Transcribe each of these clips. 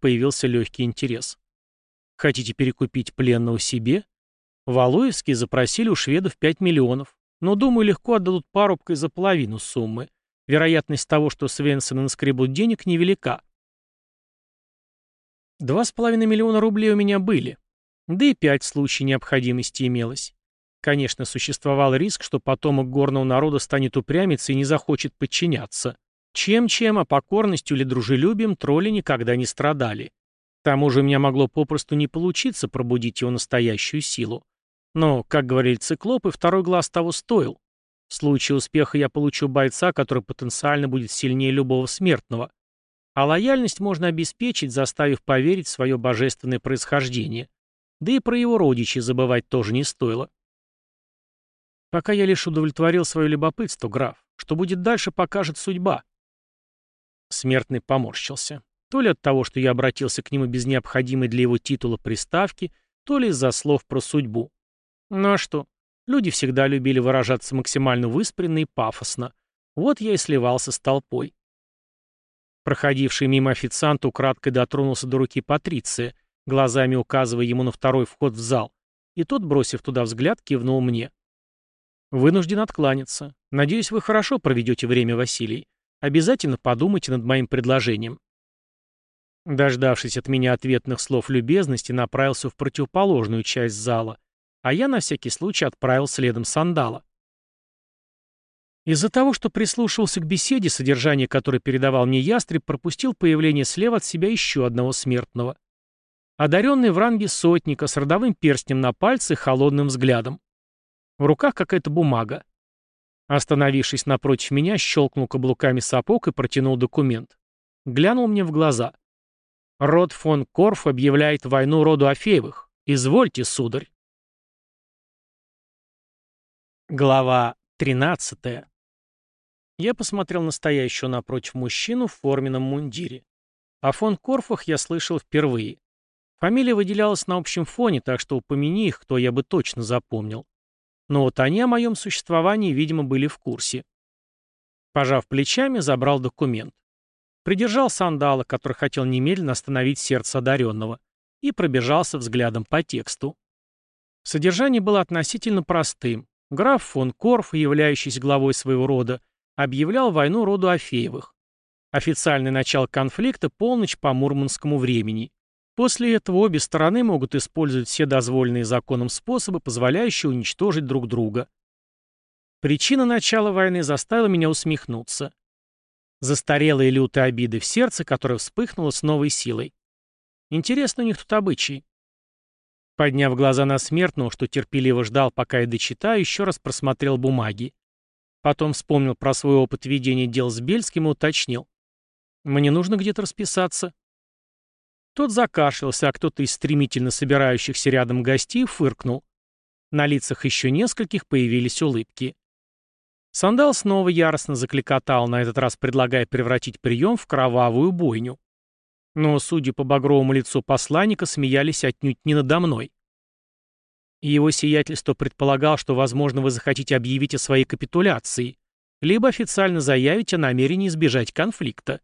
Появился легкий интерес. Хотите перекупить пленного себе? Валуевские запросили у шведов 5 миллионов, но, думаю, легко отдадут парубкой за половину суммы. Вероятность того, что Свенсены наскребут денег, невелика. Два с половиной миллиона рублей у меня были, да и пять в случае необходимости имелось. Конечно, существовал риск, что потомок горного народа станет упрямиться и не захочет подчиняться. Чем-чем, а покорностью или дружелюбием тролли никогда не страдали. К тому же у меня могло попросту не получиться пробудить его настоящую силу. Но, как говорили циклопы, второй глаз того стоил. В случае успеха я получу бойца, который потенциально будет сильнее любого смертного. А лояльность можно обеспечить, заставив поверить в свое божественное происхождение. Да и про его родичей забывать тоже не стоило. Пока я лишь удовлетворил свое любопытство, граф. Что будет дальше, покажет судьба. Смертный поморщился. То ли от того, что я обратился к нему без необходимой для его титула приставки, то ли из-за слов про судьбу. Ну а что? Люди всегда любили выражаться максимально выспренно и пафосно. Вот я и сливался с толпой. Проходивший мимо официант украдкой дотронулся до руки Патриция, глазами указывая ему на второй вход в зал, и тот, бросив туда взгляд, кивнул мне. Вынужден откланяться. Надеюсь, вы хорошо проведете время, Василий. Обязательно подумайте над моим предложением. Дождавшись от меня ответных слов любезности, направился в противоположную часть зала, а я на всякий случай отправил следом сандала. Из-за того, что прислушивался к беседе, содержание которой передавал мне ястреб, пропустил появление слева от себя еще одного смертного. Одаренный в ранге сотника с родовым перстнем на пальце и холодным взглядом. В руках какая-то бумага. Остановившись напротив меня, щелкнул каблуками сапог и протянул документ. Глянул мне в глаза. Род фон Корф объявляет войну роду Афеевых. Извольте, сударь. Глава 13. Я посмотрел на напротив мужчину в форменном мундире. О фон Корфах я слышал впервые. Фамилия выделялась на общем фоне, так что упомяни их, кто я бы точно запомнил. Но вот они о моем существовании, видимо, были в курсе. Пожав плечами, забрал документ. Придержал сандала, который хотел немедленно остановить сердце одаренного, и пробежался взглядом по тексту. Содержание было относительно простым. Граф фон Корф, являющийся главой своего рода, объявлял войну роду Афеевых. Официальное начало конфликта – полночь по мурманскому времени. После этого обе стороны могут использовать все дозволенные законом способы, позволяющие уничтожить друг друга. Причина начала войны заставила меня усмехнуться. Застарелые лютые обиды в сердце, которое вспыхнуло с новой силой. Интересно у них тут обычаи. Подняв глаза на смертного, что терпеливо ждал, пока я дочитаю, еще раз просмотрел бумаги. Потом вспомнил про свой опыт ведения дел с Бельским и уточнил. «Мне нужно где-то расписаться». Тот закашлялся, а кто-то из стремительно собирающихся рядом гостей фыркнул. На лицах еще нескольких появились улыбки. Сандал снова яростно закликотал, на этот раз предлагая превратить прием в кровавую бойню. Но, судя по багровому лицу посланника, смеялись отнюдь не надо мной. Его сиятельство предполагал, что, возможно, вы захотите объявить о своей капитуляции, либо официально заявить о намерении избежать конфликта.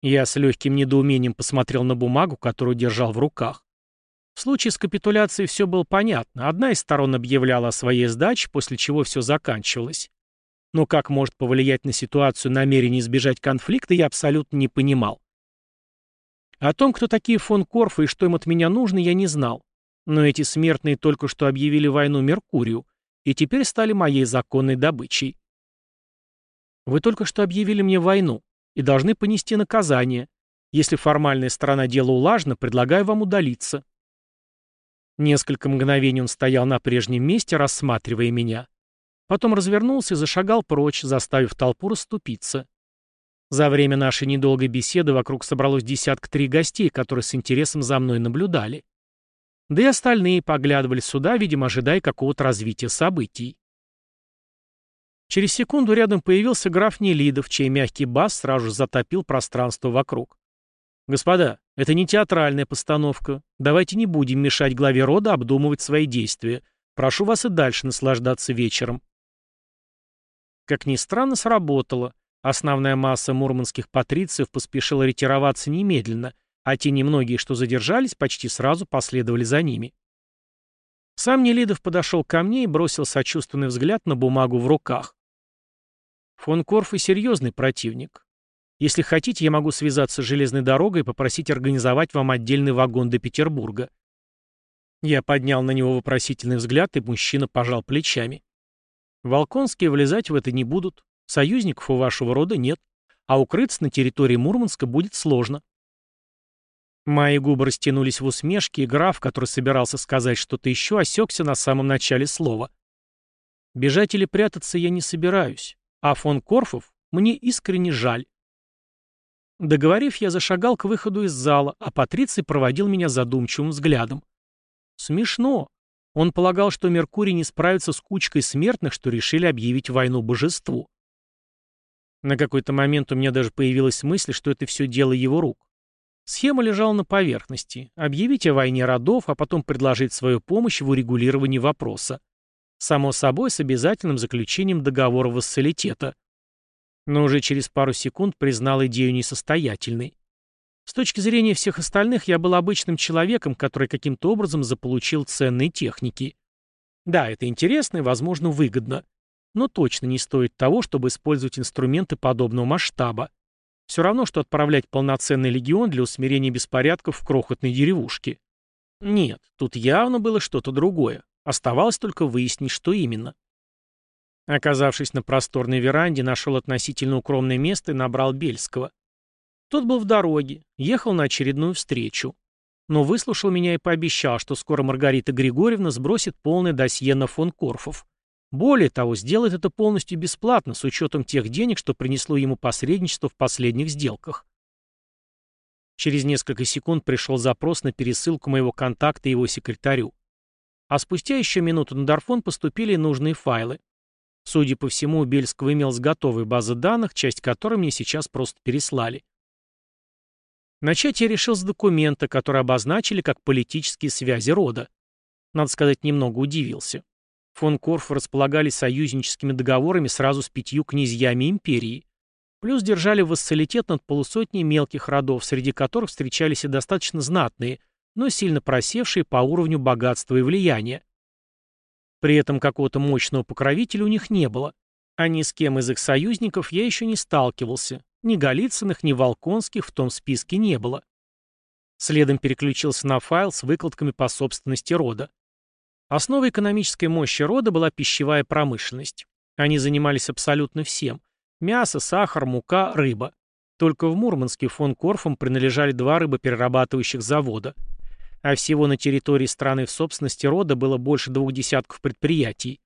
Я с легким недоумением посмотрел на бумагу, которую держал в руках. В случае с капитуляцией все было понятно. Одна из сторон объявляла о своей сдаче, после чего все заканчивалось. Но как может повлиять на ситуацию намерение избежать конфликта, я абсолютно не понимал. О том, кто такие фон Корфа и что им от меня нужно, я не знал. Но эти смертные только что объявили войну Меркурию и теперь стали моей законной добычей. Вы только что объявили мне войну, и должны понести наказание. Если формальная сторона дела улажена, предлагаю вам удалиться». Несколько мгновений он стоял на прежнем месте, рассматривая меня. Потом развернулся и зашагал прочь, заставив толпу расступиться. За время нашей недолгой беседы вокруг собралось десятка три гостей, которые с интересом за мной наблюдали. Да и остальные поглядывали сюда, видимо, ожидая какого-то развития событий. Через секунду рядом появился граф Нелидов, чей мягкий бас сразу затопил пространство вокруг. «Господа, это не театральная постановка. Давайте не будем мешать главе рода обдумывать свои действия. Прошу вас и дальше наслаждаться вечером». Как ни странно, сработало. Основная масса мурманских патрициев поспешила ретироваться немедленно, а те немногие, что задержались, почти сразу последовали за ними. Сам Нелидов подошел ко мне и бросил сочувственный взгляд на бумагу в руках. Фон Корф и серьезный противник. Если хотите, я могу связаться с железной дорогой и попросить организовать вам отдельный вагон до Петербурга. Я поднял на него вопросительный взгляд, и мужчина пожал плечами. Волконские влезать в это не будут, союзников у вашего рода нет, а укрыться на территории Мурманска будет сложно. Мои губы растянулись в усмешке, и граф, который собирался сказать что-то еще, осекся на самом начале слова. Бежать или прятаться я не собираюсь, а фон Корфов мне искренне жаль. Договорив, я зашагал к выходу из зала, а Патриций проводил меня задумчивым взглядом. Смешно. Он полагал, что Меркурий не справится с кучкой смертных, что решили объявить войну божеству. На какой-то момент у меня даже появилась мысль, что это все дело его рук. Схема лежала на поверхности. Объявить о войне родов, а потом предложить свою помощь в урегулировании вопроса. Само собой, с обязательным заключением договора вассалитета но уже через пару секунд признал идею несостоятельной. С точки зрения всех остальных, я был обычным человеком, который каким-то образом заполучил ценные техники. Да, это интересно и, возможно, выгодно, но точно не стоит того, чтобы использовать инструменты подобного масштаба. Все равно, что отправлять полноценный легион для усмирения беспорядков в крохотной деревушке. Нет, тут явно было что-то другое. Оставалось только выяснить, что именно. Оказавшись на просторной веранде, нашел относительно укромное место и набрал Бельского. Тот был в дороге, ехал на очередную встречу. Но выслушал меня и пообещал, что скоро Маргарита Григорьевна сбросит полное досье на фон Корфов. Более того, сделает это полностью бесплатно, с учетом тех денег, что принесло ему посредничество в последних сделках. Через несколько секунд пришел запрос на пересылку моего контакта его секретарю. А спустя еще минуту на Дарфон поступили нужные файлы. Судя по всему, у Бельского имелась готовая база данных, часть которой мне сейчас просто переслали. Начать я решил с документа, который обозначили как политические связи рода. Надо сказать, немного удивился. Фон Корф располагали союзническими договорами сразу с пятью князьями империи. Плюс держали вассалитет над полусотней мелких родов, среди которых встречались и достаточно знатные, но сильно просевшие по уровню богатства и влияния. При этом какого-то мощного покровителя у них не было. А ни с кем из их союзников я еще не сталкивался. Ни Голицыных, ни Волконских в том списке не было. Следом переключился на файл с выкладками по собственности рода. Основой экономической мощи рода была пищевая промышленность. Они занимались абсолютно всем. Мясо, сахар, мука, рыба. Только в Мурманске фон Корфам принадлежали два рыбоперерабатывающих завода – а всего на территории страны в собственности рода было больше двух десятков предприятий.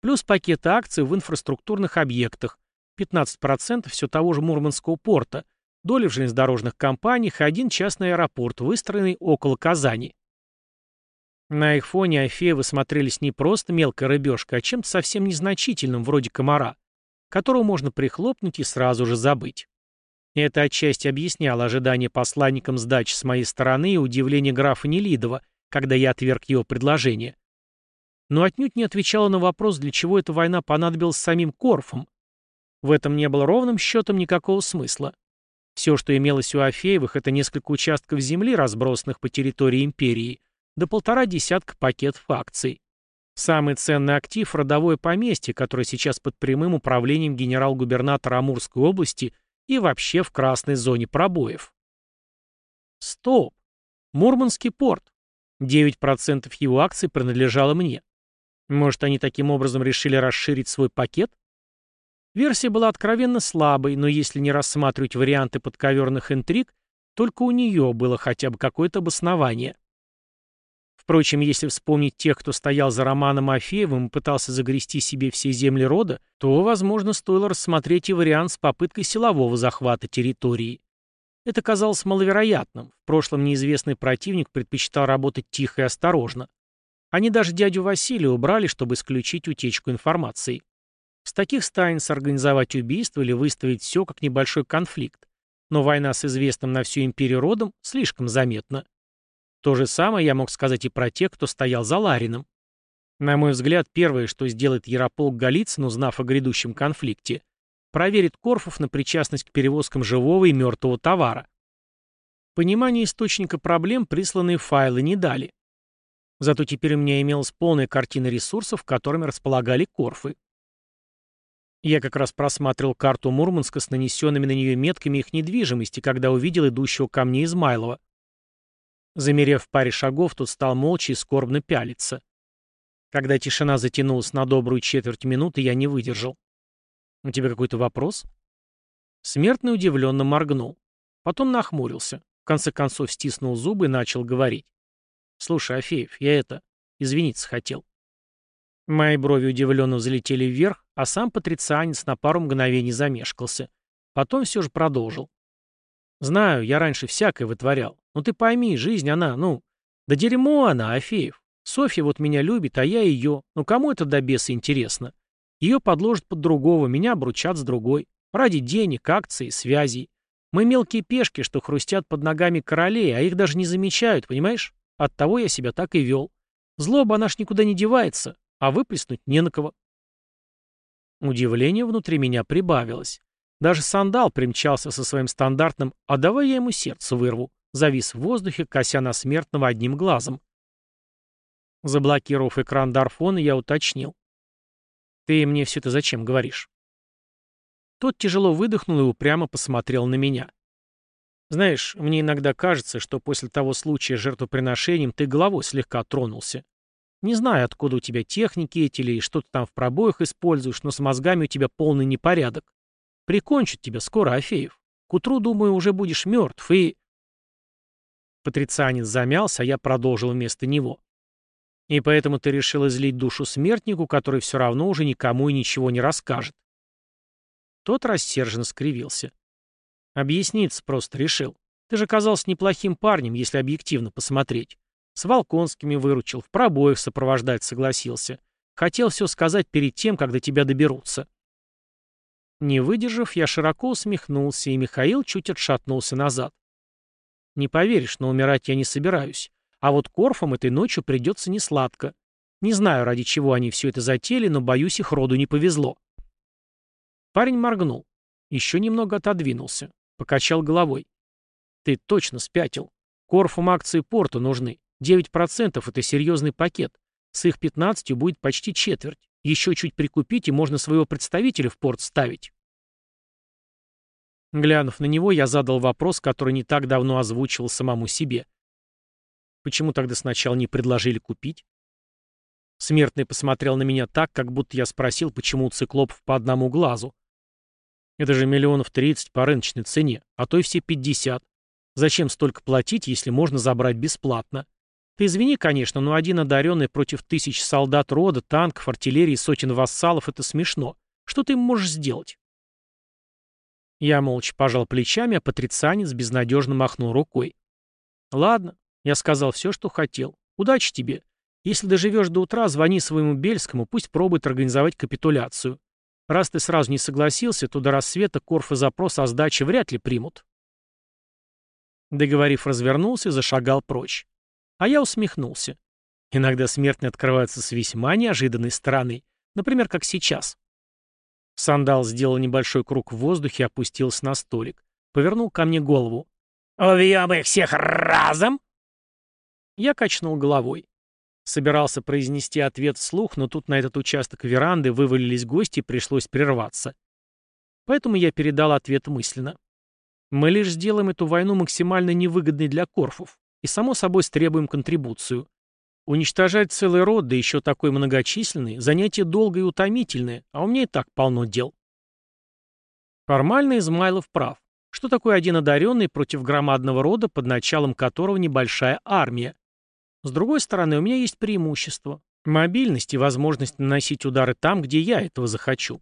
Плюс пакеты акций в инфраструктурных объектах, 15% все того же Мурманского порта, доля в железнодорожных компаниях и один частный аэропорт, выстроенный около Казани. На их фоне Афеевы смотрелись не просто мелкой рыбешкой, а чем-то совсем незначительным, вроде комара, которого можно прихлопнуть и сразу же забыть. Это отчасти объясняло ожидание посланникам сдачи с моей стороны и удивление графа Нелидова, когда я отверг его предложение. Но отнюдь не отвечало на вопрос, для чего эта война понадобилась самим Корфом. В этом не было ровным счетом никакого смысла. Все, что имелось у Афеевых, это несколько участков земли, разбросанных по территории империи, до полтора десятка пакетов акций. Самый ценный актив – родовое поместье, которое сейчас под прямым управлением генерал-губернатора Амурской области – и вообще в красной зоне пробоев. Стоп! Мурманский порт. 9% его акций принадлежало мне. Может, они таким образом решили расширить свой пакет? Версия была откровенно слабой, но если не рассматривать варианты подковерных интриг, только у нее было хотя бы какое-то обоснование. Впрочем, если вспомнить тех, кто стоял за Романом Афеевым и пытался загрести себе все земли рода, то, возможно, стоило рассмотреть и вариант с попыткой силового захвата территории. Это казалось маловероятным. В прошлом неизвестный противник предпочитал работать тихо и осторожно. Они даже дядю Василия убрали, чтобы исключить утечку информации. С таких станется организовать убийство или выставить все как небольшой конфликт. Но война с известным на всю империю родом слишком заметна. То же самое я мог сказать и про тех, кто стоял за Ларином. На мой взгляд, первое, что сделает Ярополк Голицын, узнав о грядущем конфликте, проверит Корфов на причастность к перевозкам живого и мертвого товара. Понимание источника проблем присланные файлы не дали. Зато теперь у меня имелась полная картина ресурсов, которыми располагали корфы. Я как раз просматривал карту Мурманска с нанесенными на нее метками их недвижимости, когда увидел идущего ко мне Измайлова. Замерев в паре шагов, тот стал молча и скорбно пялиться. Когда тишина затянулась на добрую четверть минуты, я не выдержал. «У тебя какой-то вопрос?» Смертный удивленно моргнул. Потом нахмурился. В конце концов стиснул зубы и начал говорить. «Слушай, Афеев, я это... Извиниться хотел». Мои брови удивленно взлетели вверх, а сам патрицианец на пару мгновений замешкался. Потом все же продолжил. «Знаю, я раньше всякое вытворял. Но ты пойми, жизнь она, ну... Да дерьмо она, Афеев. Софья вот меня любит, а я ее. Ну кому это до беса интересно? Ее подложат под другого, меня обручат с другой. Ради денег, акций, связей. Мы мелкие пешки, что хрустят под ногами королей, а их даже не замечают, понимаешь? Оттого я себя так и вел. Злоба, она ж никуда не девается, а выплеснуть не на кого. Удивление внутри меня прибавилось. Даже сандал примчался со своим стандартным «а давай я ему сердце вырву», завис в воздухе, кося на смертного одним глазом. Заблокировав экран Дарфона, я уточнил. «Ты мне все это зачем говоришь?» Тот тяжело выдохнул и упрямо посмотрел на меня. «Знаешь, мне иногда кажется, что после того случая с жертвоприношением ты головой слегка тронулся. Не знаю, откуда у тебя техники эти или что ты там в пробоях используешь, но с мозгами у тебя полный непорядок. Прикончат тебя скоро, Афеев. К утру, думаю, уже будешь мертв, и...» Патрицианец замялся, а я продолжил вместо него. «И поэтому ты решил излить душу смертнику, который все равно уже никому и ничего не расскажет». Тот рассерженно скривился. Объясниться просто решил. Ты же казался неплохим парнем, если объективно посмотреть. С Волконскими выручил, в пробоях сопровождать согласился. Хотел все сказать перед тем, когда тебя доберутся. Не выдержав, я широко усмехнулся, и Михаил чуть отшатнулся назад. Не поверишь, но умирать я не собираюсь. А вот Корфам этой ночью придется несладко. Не знаю, ради чего они все это затеяли, но, боюсь, их роду не повезло. Парень моргнул. Еще немного отодвинулся. Покачал головой. Ты точно спятил. Корфум акции порту нужны. 9% это серьезный пакет. С их 15 будет почти четверть. Еще чуть прикупить, и можно своего представителя в порт ставить. Глянув на него, я задал вопрос, который не так давно озвучивал самому себе. Почему тогда сначала не предложили купить? Смертный посмотрел на меня так, как будто я спросил, почему у циклопов по одному глазу. Это же миллионов тридцать по рыночной цене, а то и все пятьдесят. Зачем столько платить, если можно забрать бесплатно? Ты извини, конечно, но один одаренный против тысяч солдат рода, танков, артиллерии сотен вассалов — это смешно. Что ты можешь сделать? Я молча пожал плечами, а патрицианец безнадежно махнул рукой. «Ладно, я сказал все, что хотел. Удачи тебе. Если доживешь до утра, звони своему Бельскому, пусть пробует организовать капитуляцию. Раз ты сразу не согласился, то до рассвета Корф и запрос о сдаче вряд ли примут. Договорив, развернулся и зашагал прочь. А я усмехнулся. Иногда смертные открываются с весьма неожиданной стороны, например, как сейчас. Сандал сделал небольшой круг в воздухе и опустился на столик. Повернул ко мне голову. «Убьем их всех разом?» Я качнул головой. Собирался произнести ответ вслух, но тут на этот участок веранды вывалились гости и пришлось прерваться. Поэтому я передал ответ мысленно. Мы лишь сделаем эту войну максимально невыгодной для корфов и, само собой, стребуем контрибуцию. Уничтожать целый род, да еще такой многочисленный, занятие долгое и утомительное, а у меня и так полно дел. Формально Измайлов прав. Что такое один одаренный против громадного рода, под началом которого небольшая армия? С другой стороны, у меня есть преимущество. Мобильность и возможность наносить удары там, где я этого захочу.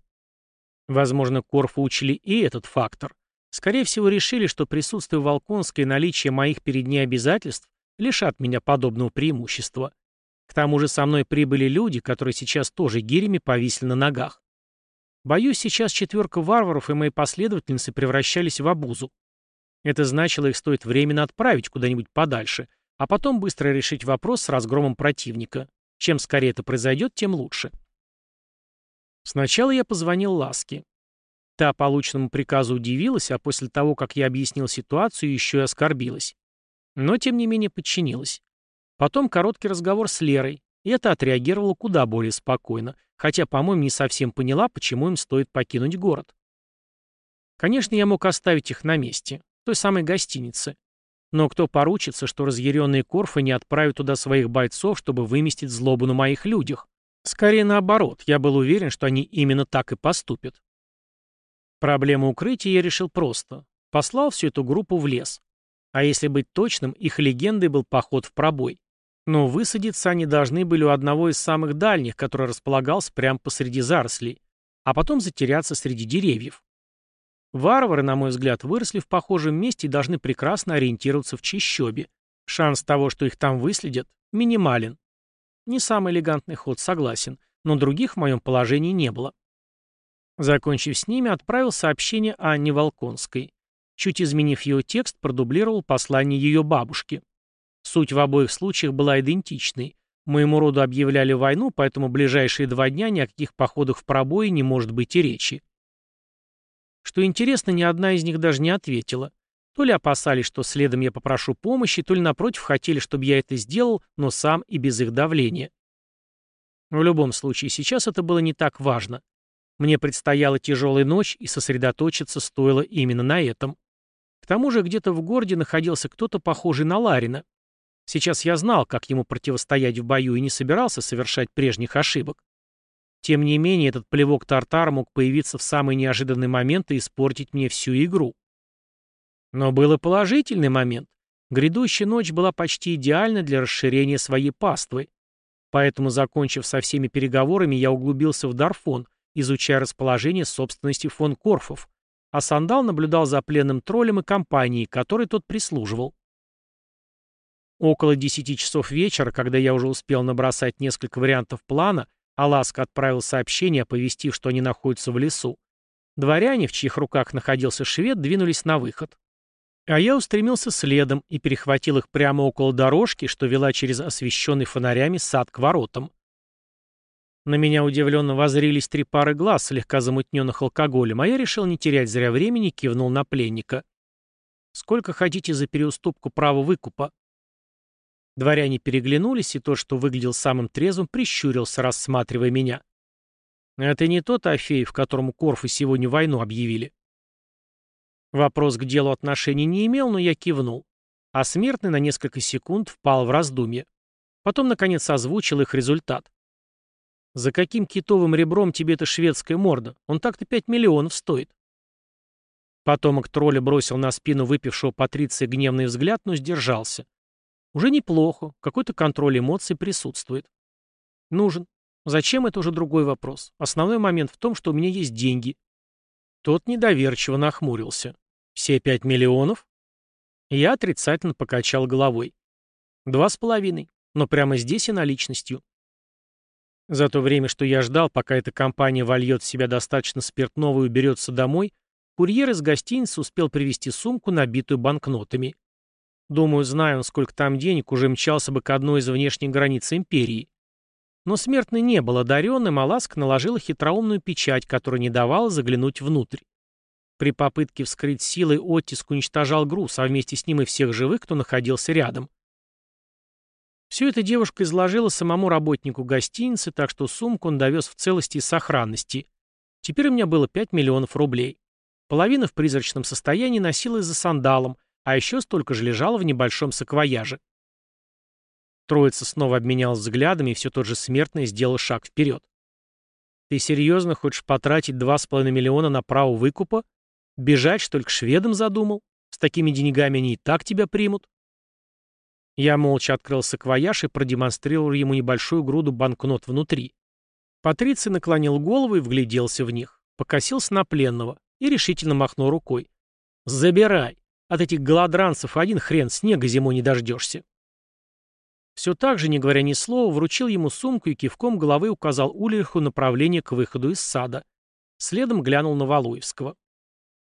Возможно, Корфу учили и этот фактор. Скорее всего, решили, что присутствие Волконской и наличие моих перед ней обязательств лишат меня подобного преимущества. К тому же со мной прибыли люди, которые сейчас тоже гирями повисли на ногах. Боюсь, сейчас четверка варваров и мои последовательницы превращались в обузу. Это значило, их стоит временно отправить куда-нибудь подальше, а потом быстро решить вопрос с разгромом противника. Чем скорее это произойдет, тем лучше. Сначала я позвонил Ласке. Та полученному приказу удивилась, а после того, как я объяснил ситуацию, еще и оскорбилась. Но, тем не менее, подчинилась. Потом короткий разговор с Лерой, и это отреагировало куда более спокойно, хотя, по-моему, не совсем поняла, почему им стоит покинуть город. Конечно, я мог оставить их на месте, той самой гостинице. Но кто поручится, что разъяренные Корфы не отправят туда своих бойцов, чтобы выместить злобу на моих людях? Скорее наоборот, я был уверен, что они именно так и поступят. Проблему укрытия я решил просто. Послал всю эту группу в лес. А если быть точным, их легендой был поход в пробой. Но высадиться они должны были у одного из самых дальних, который располагался прямо посреди зарослей, а потом затеряться среди деревьев. Варвары, на мой взгляд, выросли в похожем месте и должны прекрасно ориентироваться в чищобе. Шанс того, что их там выследят, минимален. Не самый элегантный ход, согласен, но других в моем положении не было. Закончив с ними, отправил сообщение Анне Волконской. Чуть изменив его текст, продублировал послание ее бабушке. Суть в обоих случаях была идентичной. Моему роду объявляли войну, поэтому ближайшие два дня ни о каких походах в пробои не может быть и речи. Что интересно, ни одна из них даже не ответила. То ли опасались, что следом я попрошу помощи, то ли, напротив, хотели, чтобы я это сделал, но сам и без их давления. В любом случае, сейчас это было не так важно. Мне предстояла тяжелая ночь, и сосредоточиться стоило именно на этом. К тому же где-то в городе находился кто-то похожий на Ларина. Сейчас я знал, как ему противостоять в бою, и не собирался совершать прежних ошибок. Тем не менее, этот плевок Тартара мог появиться в самый неожиданный момент и испортить мне всю игру. Но был и положительный момент. Грядущая ночь была почти идеальна для расширения своей паствы. Поэтому, закончив со всеми переговорами, я углубился в Дарфон, изучая расположение собственности фон Корфов, а Сандал наблюдал за пленным троллем и компанией, которой тот прислуживал. Около десяти часов вечера, когда я уже успел набросать несколько вариантов плана, Аласка отправил сообщение, оповестив, что они находятся в лесу. Дворяне, в чьих руках находился швед, двинулись на выход. А я устремился следом и перехватил их прямо около дорожки, что вела через освещенный фонарями сад к воротам. На меня удивленно возрились три пары глаз, слегка замутненных алкоголем, а я решил не терять зря времени и кивнул на пленника. «Сколько хотите за переуступку права выкупа?» Дворяне переглянулись, и тот, что выглядел самым трезвым, прищурился, рассматривая меня. «Это не тот Афеев, которому Корфы сегодня войну объявили». Вопрос к делу отношения не имел, но я кивнул. А смертный на несколько секунд впал в раздумье. Потом, наконец, озвучил их результат. «За каким китовым ребром тебе эта шведская морда? Он так-то пять миллионов стоит». Потомок тролля бросил на спину выпившего Патриция гневный взгляд, но сдержался. Уже неплохо, какой-то контроль эмоций присутствует. Нужен. Зачем, это уже другой вопрос. Основной момент в том, что у меня есть деньги. Тот недоверчиво нахмурился. Все пять миллионов? Я отрицательно покачал головой. Два с половиной, но прямо здесь и наличностью. За то время, что я ждал, пока эта компания вольет в себя достаточно спиртного и уберется домой, курьер из гостиницы успел привезти сумку, набитую банкнотами. Думаю, зная он, сколько там денег, уже мчался бы к одной из внешних границ империи. Но смертный не был одаренным, а Ласк наложила хитроумную печать, которая не давала заглянуть внутрь. При попытке вскрыть силой оттиск уничтожал груз, а вместе с ним и всех живых, кто находился рядом. Все это девушка изложила самому работнику гостиницы, так что сумку он довез в целости и сохранности. Теперь у меня было 5 миллионов рублей. Половина в призрачном состоянии носилась за сандалом, а еще столько же лежало в небольшом саквояже. Троица снова обменялась взглядами, и все тот же смертный сделал шаг вперед. «Ты серьезно хочешь потратить 2,5 миллиона на право выкупа? Бежать, что ли, к шведам задумал? С такими деньгами они и так тебя примут?» Я молча открыл саквояж и продемонстрировал ему небольшую груду банкнот внутри. Патриций наклонил голову и вгляделся в них, покосился на пленного и решительно махнул рукой. «Забирай. От этих голодранцев один хрен снега зимой не дождешься». Все так же, не говоря ни слова, вручил ему сумку и кивком головы указал Ульриху направление к выходу из сада. Следом глянул на Валуевского.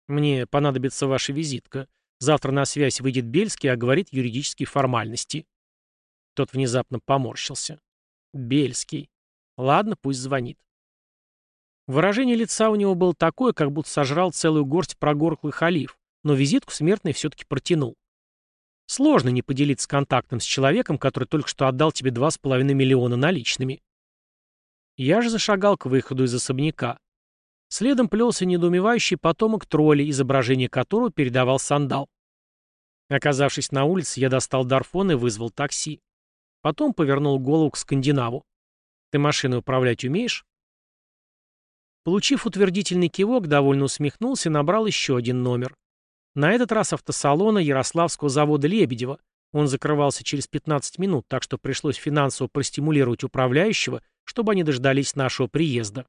«Мне понадобится ваша визитка. Завтра на связь выйдет Бельский и оговорит юридические формальности». Тот внезапно поморщился. «Бельский. Ладно, пусть звонит». Выражение лица у него было такое, как будто сожрал целую горсть прогорклых олив, но визитку смертный все-таки протянул. Сложно не поделиться контактом с человеком, который только что отдал тебе 2,5 миллиона наличными. Я же зашагал к выходу из особняка. Следом плелся недоумевающий потомок троллей, изображение которого передавал сандал. Оказавшись на улице, я достал дарфон и вызвал такси. Потом повернул голову к скандинаву. «Ты машиной управлять умеешь?» Получив утвердительный кивок, довольно усмехнулся и набрал еще один номер. На этот раз автосалона Ярославского завода «Лебедева». Он закрывался через 15 минут, так что пришлось финансово простимулировать управляющего, чтобы они дождались нашего приезда.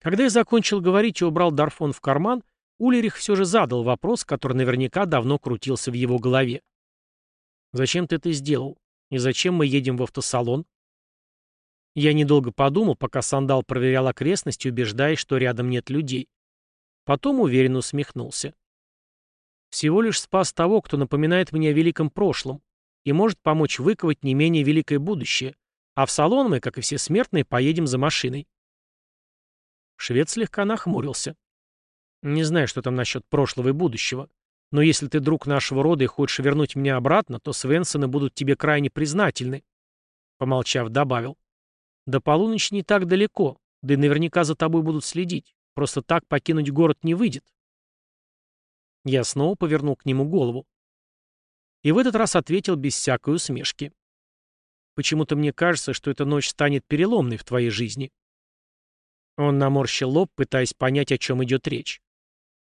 Когда я закончил говорить и убрал Дарфон в карман, Улерих все же задал вопрос, который наверняка давно крутился в его голове. «Зачем ты это сделал? И зачем мы едем в автосалон?» Я недолго подумал, пока Сандал проверял окрестности, убеждаясь, что рядом нет людей. Потом уверенно усмехнулся. Всего лишь спас того, кто напоминает мне о великом прошлом и может помочь выковать не менее великое будущее, а в салон мы, как и все смертные, поедем за машиной. Швед слегка нахмурился. Не знаю, что там насчет прошлого и будущего, но если ты друг нашего рода и хочешь вернуть меня обратно, то Свенсоны будут тебе крайне признательны. Помолчав, добавил. До полуночи не так далеко, да и наверняка за тобой будут следить. Просто так покинуть город не выйдет. Я снова повернул к нему голову. И в этот раз ответил без всякой усмешки. Почему-то мне кажется, что эта ночь станет переломной в твоей жизни. Он наморщил лоб, пытаясь понять, о чем идет речь.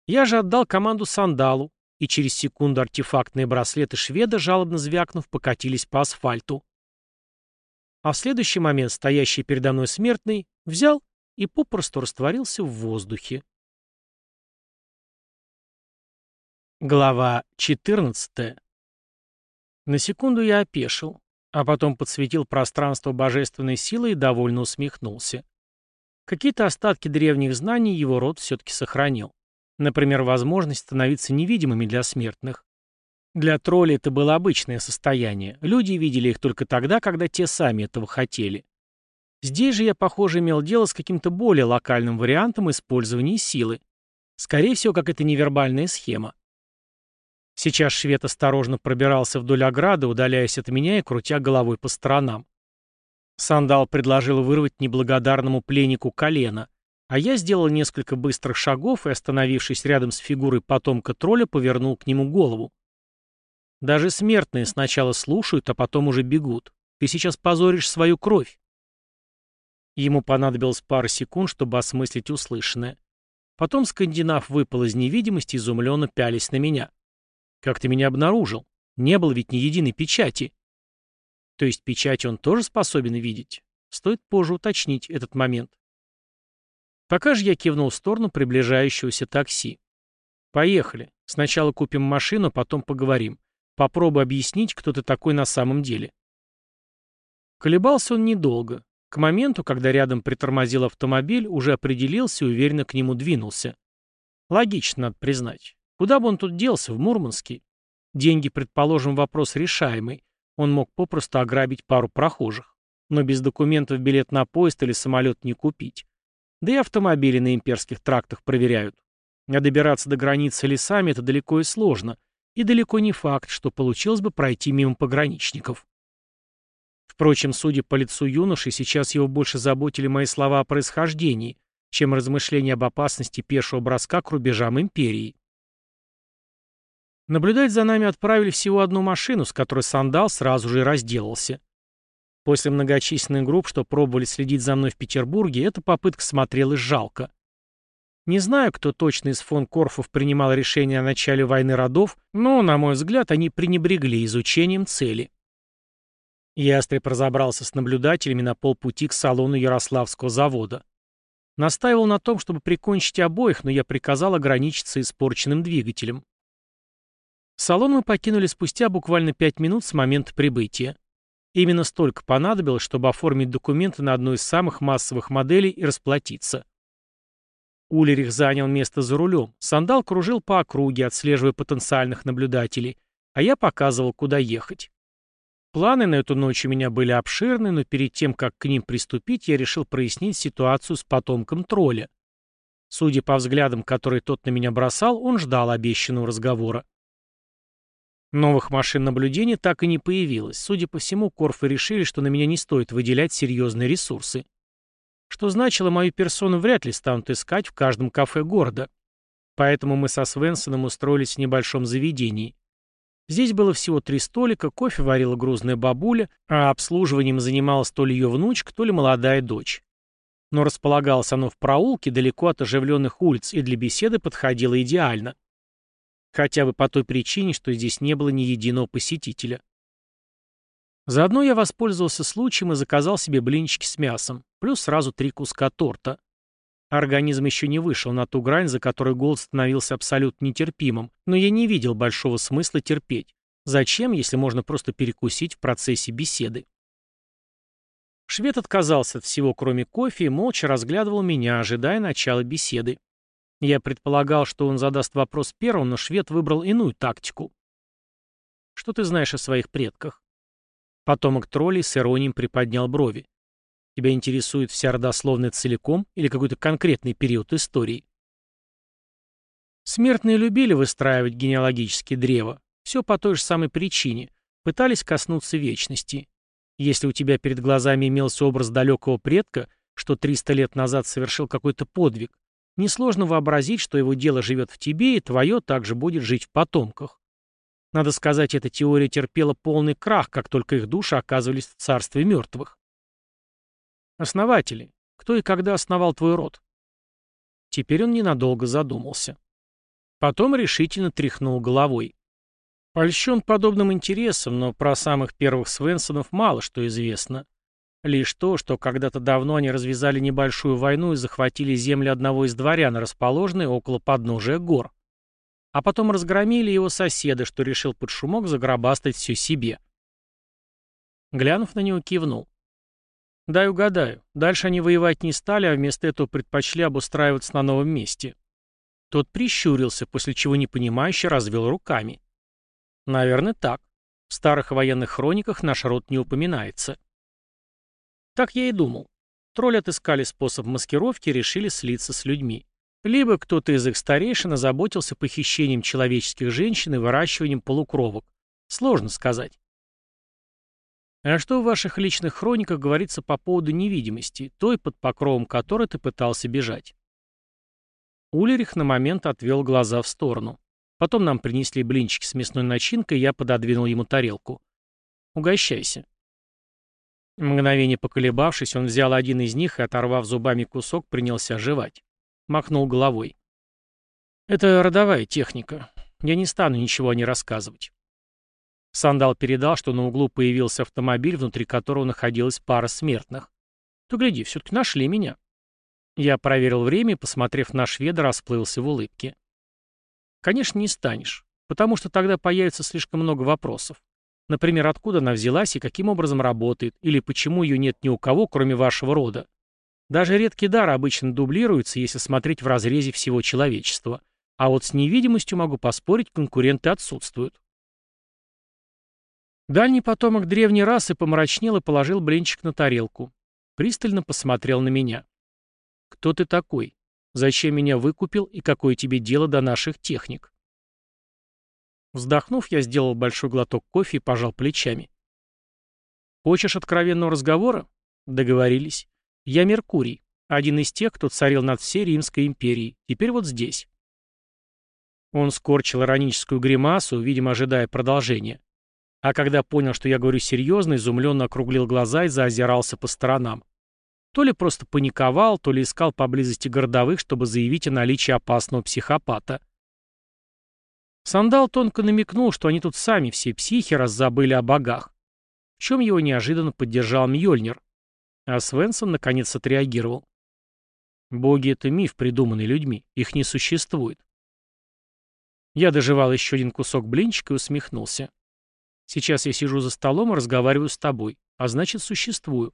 Я же отдал команду сандалу, и через секунду артефактные браслеты шведа, жалобно звякнув, покатились по асфальту. А в следующий момент стоящий передо мной смертный взял и попросту растворился в воздухе. Глава 14. На секунду я опешил, а потом подсветил пространство божественной силы и довольно усмехнулся. Какие-то остатки древних знаний его род все-таки сохранил. Например, возможность становиться невидимыми для смертных. Для троллей это было обычное состояние. Люди видели их только тогда, когда те сами этого хотели. Здесь же я, похоже, имел дело с каким-то более локальным вариантом использования силы. Скорее всего, как это невербальная схема. Сейчас швед осторожно пробирался вдоль ограды, удаляясь от меня и крутя головой по сторонам. Сандал предложил вырвать неблагодарному пленнику колено, а я сделал несколько быстрых шагов и, остановившись рядом с фигурой потомка тролля, повернул к нему голову. Даже смертные сначала слушают, а потом уже бегут. Ты сейчас позоришь свою кровь. Ему понадобилось пара секунд, чтобы осмыслить услышанное. Потом скандинав выпал из невидимости, изумленно пялись на меня. «Как ты меня обнаружил? Не было ведь ни единой печати». То есть печать он тоже способен видеть? Стоит позже уточнить этот момент. Пока же я кивнул в сторону приближающегося такси. «Поехали. Сначала купим машину, потом поговорим. Попробуй объяснить, кто ты такой на самом деле». Колебался он недолго. К моменту, когда рядом притормозил автомобиль, уже определился и уверенно к нему двинулся. Логично, надо признать. Куда бы он тут делся, в Мурманске? Деньги, предположим, вопрос решаемый. Он мог попросту ограбить пару прохожих. Но без документов билет на поезд или самолет не купить. Да и автомобили на имперских трактах проверяют. А добираться до границы лесами это далеко и сложно. И далеко не факт, что получилось бы пройти мимо пограничников. Впрочем, судя по лицу юноши, сейчас его больше заботили мои слова о происхождении, чем размышления об опасности пешего броска к рубежам империи. Наблюдать за нами отправили всего одну машину, с которой Сандал сразу же разделался. После многочисленных групп, что пробовали следить за мной в Петербурге, эта попытка смотрелась жалко. Не знаю, кто точно из фон Корфов принимал решение о начале войны родов, но, на мой взгляд, они пренебрегли изучением цели. Ястреб разобрался с наблюдателями на полпути к салону Ярославского завода. Настаивал на том, чтобы прикончить обоих, но я приказал ограничиться испорченным двигателем. Салон мы покинули спустя буквально пять минут с момента прибытия. Именно столько понадобилось, чтобы оформить документы на одну из самых массовых моделей и расплатиться. Улерих занял место за рулем, Сандал кружил по округе, отслеживая потенциальных наблюдателей, а я показывал, куда ехать. Планы на эту ночь у меня были обширны, но перед тем, как к ним приступить, я решил прояснить ситуацию с потомком тролля. Судя по взглядам, которые тот на меня бросал, он ждал обещанного разговора. Новых машин наблюдения так и не появилось. Судя по всему, Корфы решили, что на меня не стоит выделять серьезные ресурсы. Что значило, мою персону вряд ли станут искать в каждом кафе города. Поэтому мы со Свенсоном устроились в небольшом заведении. Здесь было всего три столика, кофе варила грузная бабуля, а обслуживанием занималась то ли ее внучка, то ли молодая дочь. Но располагалось оно в проулке, далеко от оживленных улиц, и для беседы подходило идеально. Хотя бы по той причине, что здесь не было ни единого посетителя. Заодно я воспользовался случаем и заказал себе блинчики с мясом, плюс сразу три куска торта. Организм еще не вышел на ту грань, за которой голод становился абсолютно нетерпимым, но я не видел большого смысла терпеть. Зачем, если можно просто перекусить в процессе беседы? Швед отказался от всего, кроме кофе, и молча разглядывал меня, ожидая начала беседы. Я предполагал, что он задаст вопрос первым, но швед выбрал иную тактику. «Что ты знаешь о своих предках?» Потомок троллей с иронией приподнял брови. «Тебя интересует вся родословная целиком или какой-то конкретный период истории?» Смертные любили выстраивать генеалогические древа. Все по той же самой причине. Пытались коснуться вечности. Если у тебя перед глазами имелся образ далекого предка, что 300 лет назад совершил какой-то подвиг, Несложно вообразить, что его дело живет в тебе, и твое также будет жить в потомках. Надо сказать, эта теория терпела полный крах, как только их души оказывались в царстве мертвых. Основатели. Кто и когда основал твой род? Теперь он ненадолго задумался. Потом решительно тряхнул головой. Польщен подобным интересом, но про самых первых Свенсонов мало что известно. Лишь то, что когда-то давно они развязали небольшую войну и захватили земли одного из дворян, расположенной около подножия гор. А потом разгромили его соседа, что решил под шумок загробастать все себе. Глянув на него, кивнул. «Дай угадаю. Дальше они воевать не стали, а вместо этого предпочли обустраиваться на новом месте». Тот прищурился, после чего непонимающе развел руками. «Наверное, так. В старых военных хрониках наш род не упоминается». Так я и думал. Тролли отыскали способ маскировки и решили слиться с людьми. Либо кто-то из их старейшин озаботился похищением человеческих женщин и выращиванием полукровок. Сложно сказать. А что в ваших личных хрониках говорится по поводу невидимости, той, под покровом которой ты пытался бежать? Улерих на момент отвел глаза в сторону. Потом нам принесли блинчики с мясной начинкой, и я пододвинул ему тарелку. «Угощайся». Мгновение поколебавшись, он взял один из них и, оторвав зубами кусок, принялся жевать. Махнул головой. «Это родовая техника. Я не стану ничего о ней рассказывать». Сандал передал, что на углу появился автомобиль, внутри которого находилась пара смертных. «То гляди, все-таки нашли меня». Я проверил время и, посмотрев на шведа, расплылся в улыбке. «Конечно, не станешь, потому что тогда появится слишком много вопросов. Например, откуда она взялась и каким образом работает, или почему ее нет ни у кого, кроме вашего рода. Даже редкий дар обычно дублируется, если смотреть в разрезе всего человечества. А вот с невидимостью, могу поспорить, конкуренты отсутствуют. Дальний потомок древней расы помрачнел и положил блинчик на тарелку. Пристально посмотрел на меня. «Кто ты такой? Зачем меня выкупил и какое тебе дело до наших техник?» Вздохнув, я сделал большой глоток кофе и пожал плечами. «Хочешь откровенного разговора?» «Договорились. Я Меркурий, один из тех, кто царил над всей Римской империей. Теперь вот здесь». Он скорчил ироническую гримасу, видимо, ожидая продолжения. А когда понял, что я говорю серьезно, изумленно округлил глаза и заозирался по сторонам. То ли просто паниковал, то ли искал поблизости городовых, чтобы заявить о наличии опасного психопата. Сандал тонко намекнул, что они тут сами все психи, раз забыли о богах. В чем его неожиданно поддержал Мьёльнир. А Свенсон наконец отреагировал. Боги — это миф, придуманный людьми. Их не существует. Я доживал еще один кусок блинчика и усмехнулся. Сейчас я сижу за столом и разговариваю с тобой, а значит, существую.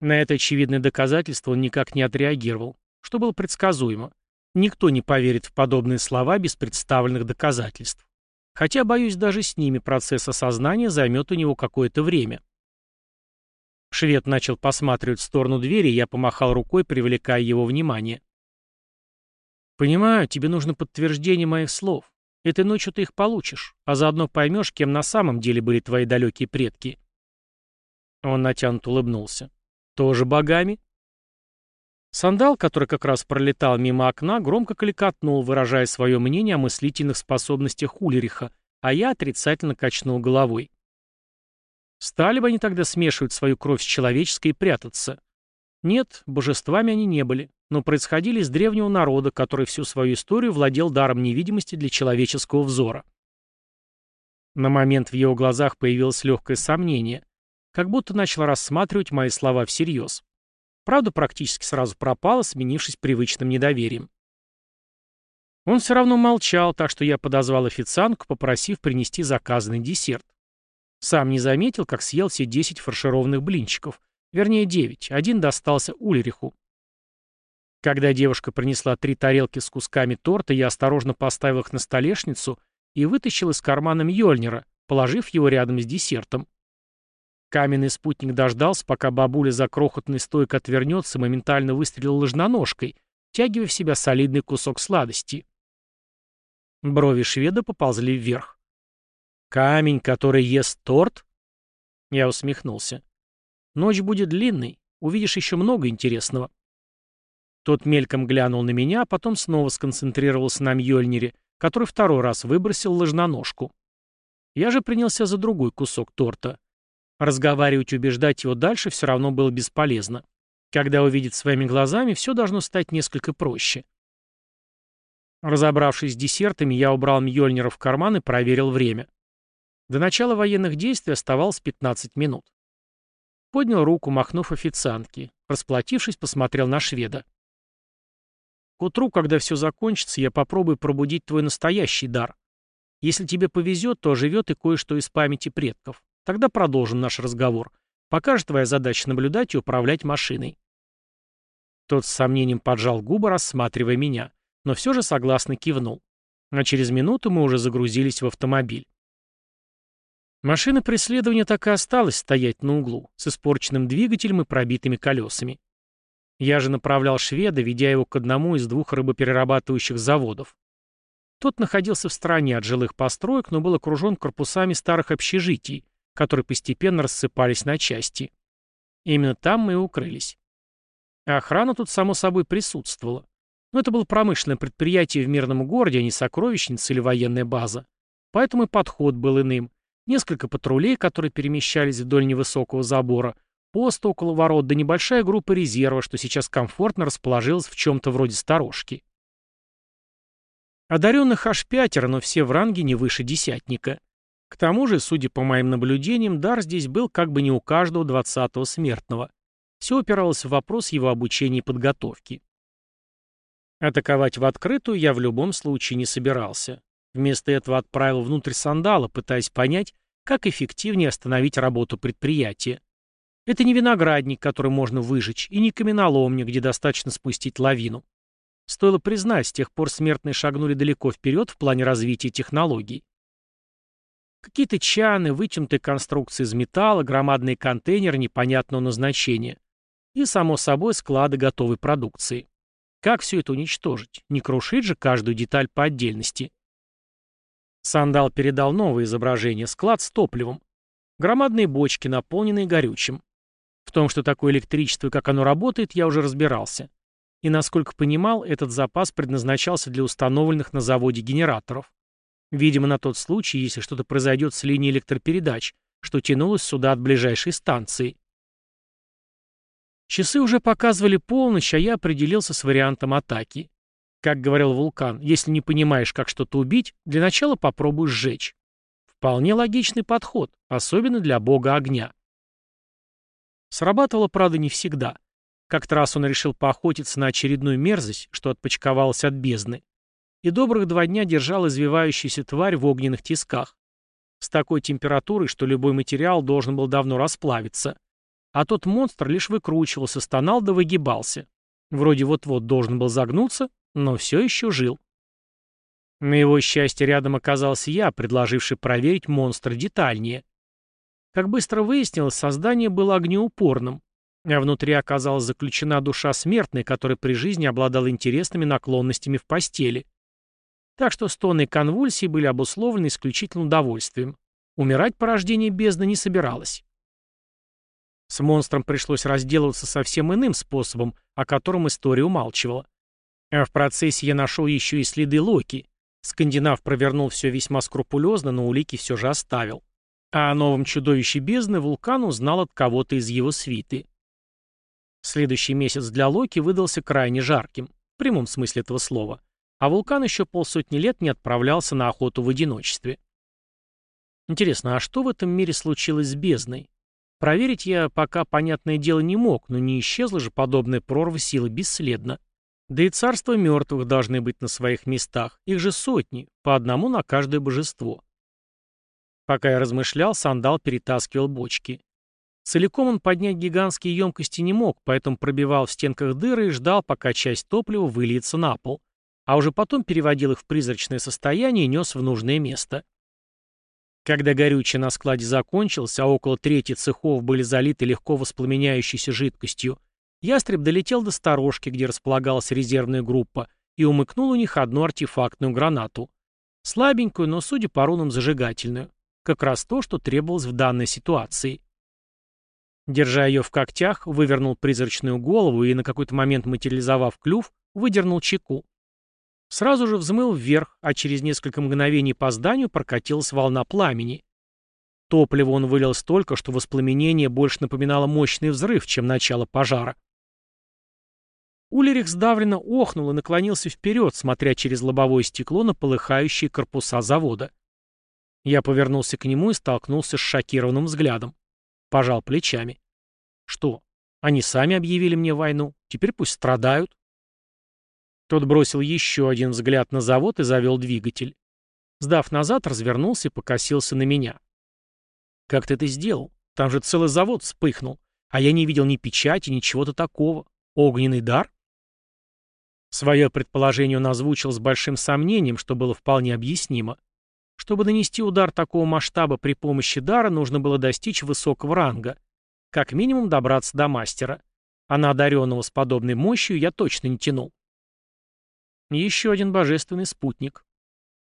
На это очевидное доказательство он никак не отреагировал, что было предсказуемо. Никто не поверит в подобные слова без представленных доказательств. Хотя, боюсь, даже с ними процесс осознания займет у него какое-то время. Швед начал посматривать в сторону двери, я помахал рукой, привлекая его внимание. «Понимаю, тебе нужно подтверждение моих слов. Этой ночью ты их получишь, а заодно поймешь, кем на самом деле были твои далекие предки». Он натянут улыбнулся. «Тоже богами?» Сандал, который как раз пролетал мимо окна, громко кликотнул, выражая свое мнение о мыслительных способностях Улериха, а я отрицательно качнул головой. Стали бы они тогда смешивать свою кровь с человеческой и прятаться? Нет, божествами они не были, но происходили из древнего народа, который всю свою историю владел даром невидимости для человеческого взора. На момент в его глазах появилось легкое сомнение, как будто начал рассматривать мои слова всерьез. Правда, практически сразу пропала, сменившись привычным недоверием. Он все равно молчал, так что я подозвал официантку, попросив принести заказанный десерт. Сам не заметил, как съел все 10 фаршированных блинчиков. Вернее, 9. Один достался Ульриху. Когда девушка принесла три тарелки с кусками торта, я осторожно поставил их на столешницу и вытащил из кармана Мьёльнира, положив его рядом с десертом. Каменный спутник дождался, пока бабуля за крохотной стойкой отвернется моментально выстрелил ложноножкой, тягивая в себя солидный кусок сладости. Брови шведа поползли вверх. «Камень, который ест торт?» Я усмехнулся. «Ночь будет длинной, увидишь еще много интересного». Тот мельком глянул на меня, а потом снова сконцентрировался на Мьёльнире, который второй раз выбросил ложноножку. Я же принялся за другой кусок торта. Разговаривать и убеждать его дальше все равно было бесполезно. Когда увидит своими глазами, все должно стать несколько проще. Разобравшись с десертами, я убрал Мьёльнира в карман и проверил время. До начала военных действий оставалось 15 минут. Поднял руку, махнув официантке. Расплатившись, посмотрел на шведа. К утру, когда все закончится, я попробую пробудить твой настоящий дар. Если тебе повезет, то живет и кое-что из памяти предков. Тогда продолжим наш разговор. Пока же твоя задача наблюдать и управлять машиной. Тот с сомнением поджал губы, рассматривая меня, но все же согласно кивнул. А через минуту мы уже загрузились в автомобиль. Машина преследования так и осталась стоять на углу, с испорченным двигателем и пробитыми колесами. Я же направлял шведа, ведя его к одному из двух рыбоперерабатывающих заводов. Тот находился в стороне от жилых построек, но был окружен корпусами старых общежитий, которые постепенно рассыпались на части. Именно там мы и укрылись. Охрана тут, само собой, присутствовала. Но это было промышленное предприятие в мирном городе, а не сокровищница или военная база. Поэтому и подход был иным. Несколько патрулей, которые перемещались вдоль невысокого забора, пост около ворот, да небольшая группа резерва, что сейчас комфортно расположилась в чем-то вроде сторожки. Одаренных аж пятеро, но все в ранге не выше десятника. К тому же, судя по моим наблюдениям, дар здесь был как бы не у каждого двадцатого смертного. Все упиралось в вопрос его обучения и подготовки. Атаковать в открытую я в любом случае не собирался. Вместо этого отправил внутрь сандала, пытаясь понять, как эффективнее остановить работу предприятия. Это не виноградник, который можно выжечь, и не каменоломня, где достаточно спустить лавину. Стоило признать, с тех пор смертные шагнули далеко вперед в плане развития технологий. Какие-то чаны, вытянутые конструкции из металла, громадные контейнеры непонятного назначения. И, само собой, склады готовой продукции. Как все это уничтожить? Не крушить же каждую деталь по отдельности. Сандал передал новое изображение, склад с топливом. Громадные бочки, наполненные горючим. В том, что такое электричество и как оно работает, я уже разбирался. И, насколько понимал, этот запас предназначался для установленных на заводе генераторов. Видимо, на тот случай, если что-то произойдет с линией электропередач, что тянулось сюда от ближайшей станции. Часы уже показывали полночь, а я определился с вариантом атаки. Как говорил Вулкан, если не понимаешь, как что-то убить, для начала попробуй сжечь. Вполне логичный подход, особенно для бога огня. Срабатывало, правда, не всегда. Как-то раз он решил поохотиться на очередную мерзость, что отпочковалась от бездны и добрых два дня держал извивающуюся тварь в огненных тисках. С такой температурой, что любой материал должен был давно расплавиться. А тот монстр лишь выкручивался, стонал да выгибался. Вроде вот-вот должен был загнуться, но все еще жил. На его счастье рядом оказался я, предложивший проверить монстра детальнее. Как быстро выяснилось, создание было огнеупорным, а внутри оказалась заключена душа смертной, которая при жизни обладала интересными наклонностями в постели. Так что стоны и конвульсии были обусловлены исключительно удовольствием. Умирать порождение бездны не собиралось. С монстром пришлось разделываться совсем иным способом, о котором история умалчивала. А в процессе я нашел еще и следы Локи. Скандинав провернул все весьма скрупулезно, но улики все же оставил. А о новом чудовище бездны вулкан узнал от кого-то из его свиты. Следующий месяц для Локи выдался крайне жарким, в прямом смысле этого слова, а вулкан еще полсотни лет не отправлялся на охоту в одиночестве. Интересно, а что в этом мире случилось с бездной? Проверить я пока, понятное дело, не мог, но не исчезла же подобная прорва силы бесследно. Да и царства мертвых должны быть на своих местах, их же сотни, по одному на каждое божество. Пока я размышлял, сандал перетаскивал бочки. Целиком он поднять гигантские емкости не мог, поэтому пробивал в стенках дыры и ждал, пока часть топлива выльется на пол, а уже потом переводил их в призрачное состояние и нес в нужное место. Когда горючее на складе закончилось, а около трети цехов были залиты легко воспламеняющейся жидкостью, ястреб долетел до сторожки, где располагалась резервная группа, и умыкнул у них одну артефактную гранату. Слабенькую, но, судя по рунам, зажигательную. Как раз то, что требовалось в данной ситуации. Держа ее в когтях, вывернул призрачную голову и, на какой-то момент материализовав клюв, выдернул чеку. Сразу же взмыл вверх, а через несколько мгновений по зданию прокатилась волна пламени. Топливо он вылил столько, что воспламенение больше напоминало мощный взрыв, чем начало пожара. Улерих сдавленно охнул и наклонился вперед, смотря через лобовое стекло на полыхающие корпуса завода. Я повернулся к нему и столкнулся с шокированным взглядом. Пожал плечами. Что, они сами объявили мне войну? Теперь пусть страдают. Тот бросил еще один взгляд на завод и завел двигатель. Сдав назад, развернулся и покосился на меня. «Как ты это сделал? Там же целый завод вспыхнул, а я не видел ни печати, ни чего-то такого. Огненный дар?» Свое предположение он озвучил с большим сомнением, что было вполне объяснимо. Чтобы нанести удар такого масштаба при помощи дара, нужно было достичь высокого ранга. Как минимум добраться до мастера. А на одаренного с подобной мощью я точно не тянул. Еще один божественный спутник.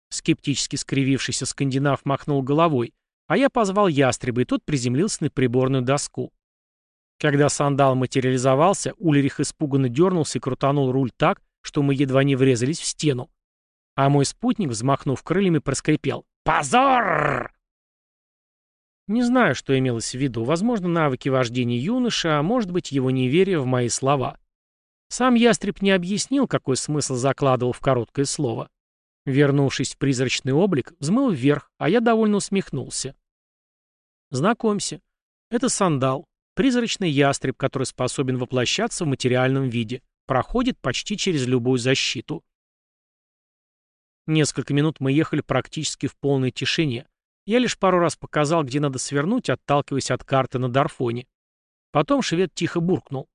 Скептически скривившийся скандинав махнул головой, а я позвал ястреба, и тот приземлился на приборную доску. Когда сандал материализовался, Ульрих испуганно дернулся и крутанул руль так, что мы едва не врезались в стену. А мой спутник, взмахнув крыльями, проскрипел. «Позор!» Не знаю, что имелось в виду. Возможно, навыки вождения юноши, а может быть, его неверие в мои слова. Сам ястреб не объяснил, какой смысл закладывал в короткое слово. Вернувшись в призрачный облик, взмыл вверх, а я довольно усмехнулся. Знакомься, это сандал, призрачный ястреб, который способен воплощаться в материальном виде, проходит почти через любую защиту. Несколько минут мы ехали практически в полной тишине. Я лишь пару раз показал, где надо свернуть, отталкиваясь от карты на Дарфоне. Потом швед тихо буркнул.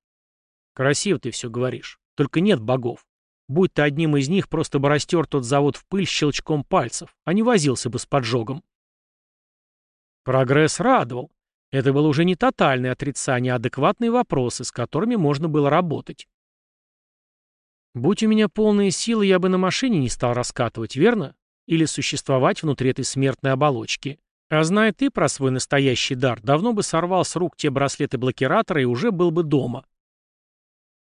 «Красиво ты все говоришь. Только нет богов. Будь ты одним из них, просто бы растер тот завод в пыль щелчком пальцев, а не возился бы с поджогом». Прогресс радовал. Это было уже не тотальное отрицание, а адекватные вопросы, с которыми можно было работать. Будь у меня полные силы, я бы на машине не стал раскатывать, верно? Или существовать внутри этой смертной оболочки. А зная ты про свой настоящий дар, давно бы сорвал с рук те браслеты-блокиратора и уже был бы дома.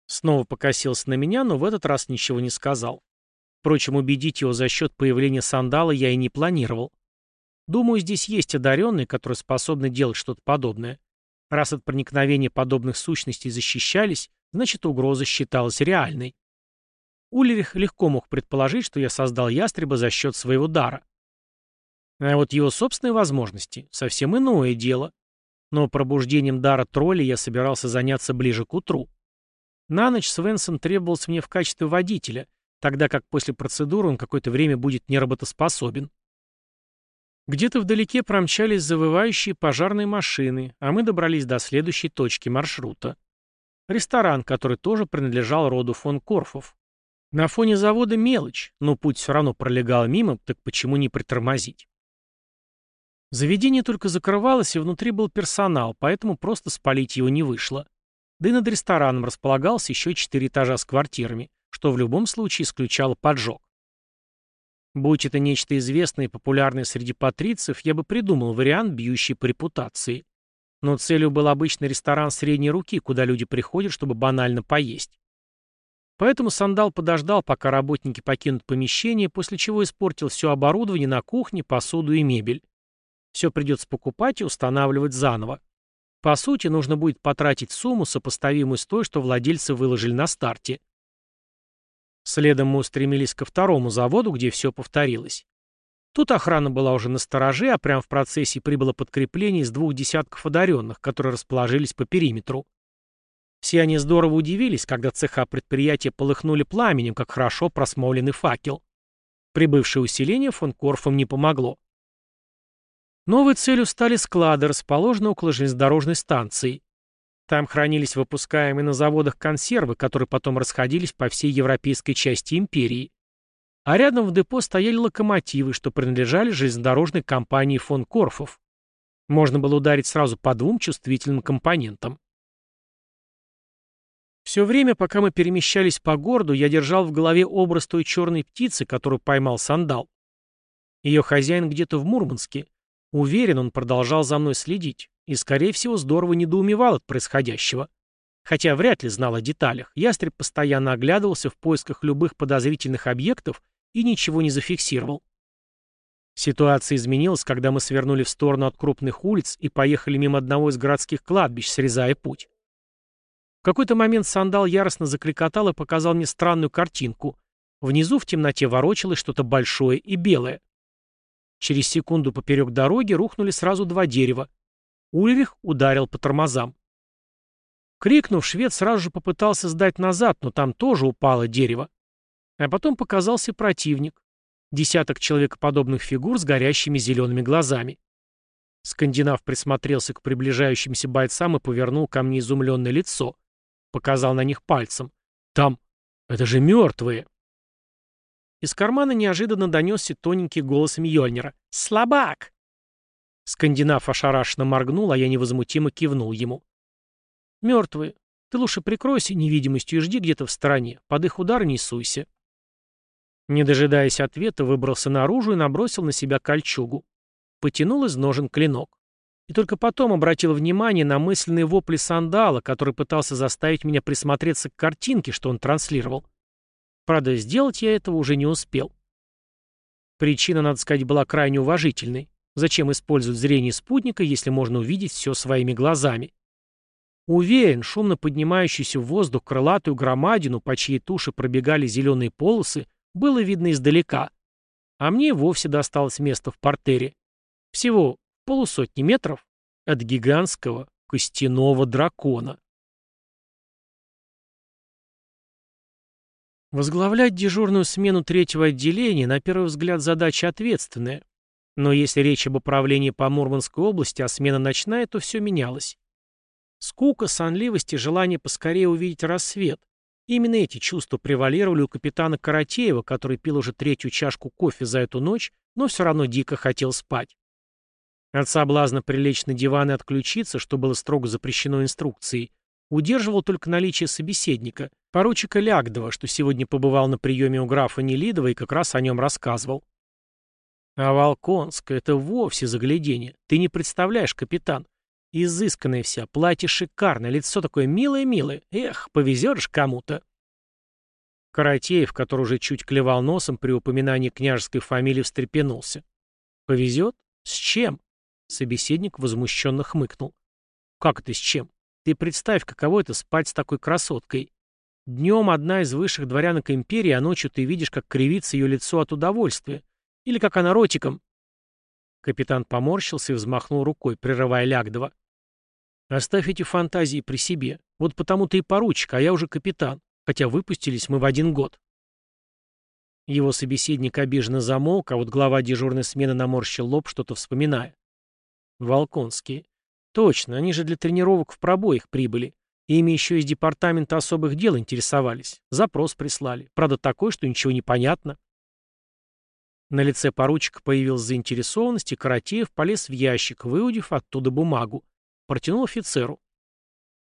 Снова покосился на меня, но в этот раз ничего не сказал. Впрочем, убедить его за счет появления сандала я и не планировал. Думаю, здесь есть одаренные, которые способны делать что-то подобное. Раз от проникновения подобных сущностей защищались, значит угроза считалась реальной. Ульрих легко мог предположить, что я создал ястреба за счет своего дара. А вот его собственные возможности — совсем иное дело. Но пробуждением дара тролля я собирался заняться ближе к утру. На ночь Свенсон требовался мне в качестве водителя, тогда как после процедуры он какое-то время будет неработоспособен. Где-то вдалеке промчались завывающие пожарные машины, а мы добрались до следующей точки маршрута. Ресторан, который тоже принадлежал роду фон Корфов. На фоне завода мелочь, но путь все равно пролегал мимо, так почему не притормозить? Заведение только закрывалось, и внутри был персонал, поэтому просто спалить его не вышло. Да и над рестораном располагался еще четыре этажа с квартирами, что в любом случае исключало поджог. Будь это нечто известное и популярное среди патрициев, я бы придумал вариант, бьющий по репутации. Но целью был обычный ресторан средней руки, куда люди приходят, чтобы банально поесть. Поэтому Сандал подождал, пока работники покинут помещение, после чего испортил все оборудование на кухне, посуду и мебель. Все придется покупать и устанавливать заново. По сути, нужно будет потратить сумму, сопоставимую с той, что владельцы выложили на старте. Следом мы устремились ко второму заводу, где все повторилось. Тут охрана была уже на стороже, а прямо в процессе прибыло подкрепление из двух десятков одаренных, которые расположились по периметру. Все они здорово удивились, когда цеха предприятия полыхнули пламенем, как хорошо просмоленный факел. Прибывшее усиление фон Корфом не помогло. Новой целью стали склады, расположенные около железнодорожной станции. Там хранились выпускаемые на заводах консервы, которые потом расходились по всей европейской части империи. А рядом в депо стояли локомотивы, что принадлежали железнодорожной компании фон Корфов. Можно было ударить сразу по двум чувствительным компонентам. Все время, пока мы перемещались по городу, я держал в голове образ той черной птицы, которую поймал сандал. Ее хозяин где-то в Мурманске. Уверен, он продолжал за мной следить и, скорее всего, здорово недоумевал от происходящего. Хотя вряд ли знал о деталях, ястреб постоянно оглядывался в поисках любых подозрительных объектов и ничего не зафиксировал. Ситуация изменилась, когда мы свернули в сторону от крупных улиц и поехали мимо одного из городских кладбищ, срезая путь. В какой-то момент сандал яростно закликотал и показал мне странную картинку. Внизу в темноте ворочалось что-то большое и белое. Через секунду поперек дороги рухнули сразу два дерева. Ульрих ударил по тормозам. Крикнув, швед сразу же попытался сдать назад, но там тоже упало дерево. А потом показался противник. Десяток человекоподобных фигур с горящими зелеными глазами. Скандинав присмотрелся к приближающимся бойцам и повернул ко мне изумленное лицо. Показал на них пальцем. «Там... Это же мертвые!» Из кармана неожиданно донесся тоненький голос Мьёльнира. «Слабак!» Скандинав ошарашенно моргнул, а я невозмутимо кивнул ему. «Мертвые. Ты лучше прикройся невидимостью и жди где-то в стороне. Под их удар не суйся». Не дожидаясь ответа, выбрался наружу и набросил на себя кольчугу. Потянул из ножен клинок. И только потом обратил внимание на мысленные вопли сандала, который пытался заставить меня присмотреться к картинке, что он транслировал. Правда, сделать я этого уже не успел. Причина, надо сказать, была крайне уважительной. Зачем использовать зрение спутника, если можно увидеть все своими глазами? Уверен, шумно поднимающуюся в воздух крылатую громадину, по чьей туше пробегали зеленые полосы, было видно издалека. А мне вовсе досталось место в портере. Всего полусотни метров от гигантского костяного дракона. Возглавлять дежурную смену третьего отделения, на первый взгляд, задача ответственная. Но если речь об управлении по Мурманской области, а смена ночная, то все менялось. Скука, сонливость и желание поскорее увидеть рассвет. Именно эти чувства превалировали у капитана Каратеева, который пил уже третью чашку кофе за эту ночь, но все равно дико хотел спать. От соблазна прилечь на диван и отключиться, что было строго запрещено инструкцией, удерживал только наличие собеседника, поручика Лягдова, что сегодня побывал на приеме у графа Нелидова и как раз о нем рассказывал. А Волконск — это вовсе заглядение. Ты не представляешь, капитан. Изысканная вся, платье шикарное, лицо такое милое-милое. Эх, повезешь кому-то. Каратеев, который уже чуть клевал носом при упоминании княжеской фамилии, встрепенулся. Повезет? С чем? Собеседник возмущенно хмыкнул. «Как это с чем? Ты представь, каково это спать с такой красоткой. Днем одна из высших дворянок империи, а ночью ты видишь, как кривится ее лицо от удовольствия. Или как она ротиком...» Капитан поморщился и взмахнул рукой, прерывая Лягдова. «Оставь эти фантазии при себе. Вот потому ты и поручик, а я уже капитан, хотя выпустились мы в один год». Его собеседник обиженно замолк, а вот глава дежурной смены наморщил лоб, что-то вспоминая. Волконские. Точно, они же для тренировок в пробоях прибыли. Ими еще из департамента особых дел интересовались. Запрос прислали. Правда, такой, что ничего не понятно. На лице поручика появилась заинтересованность, и Каратеев полез в ящик, выудив оттуда бумагу. Протянул офицеру.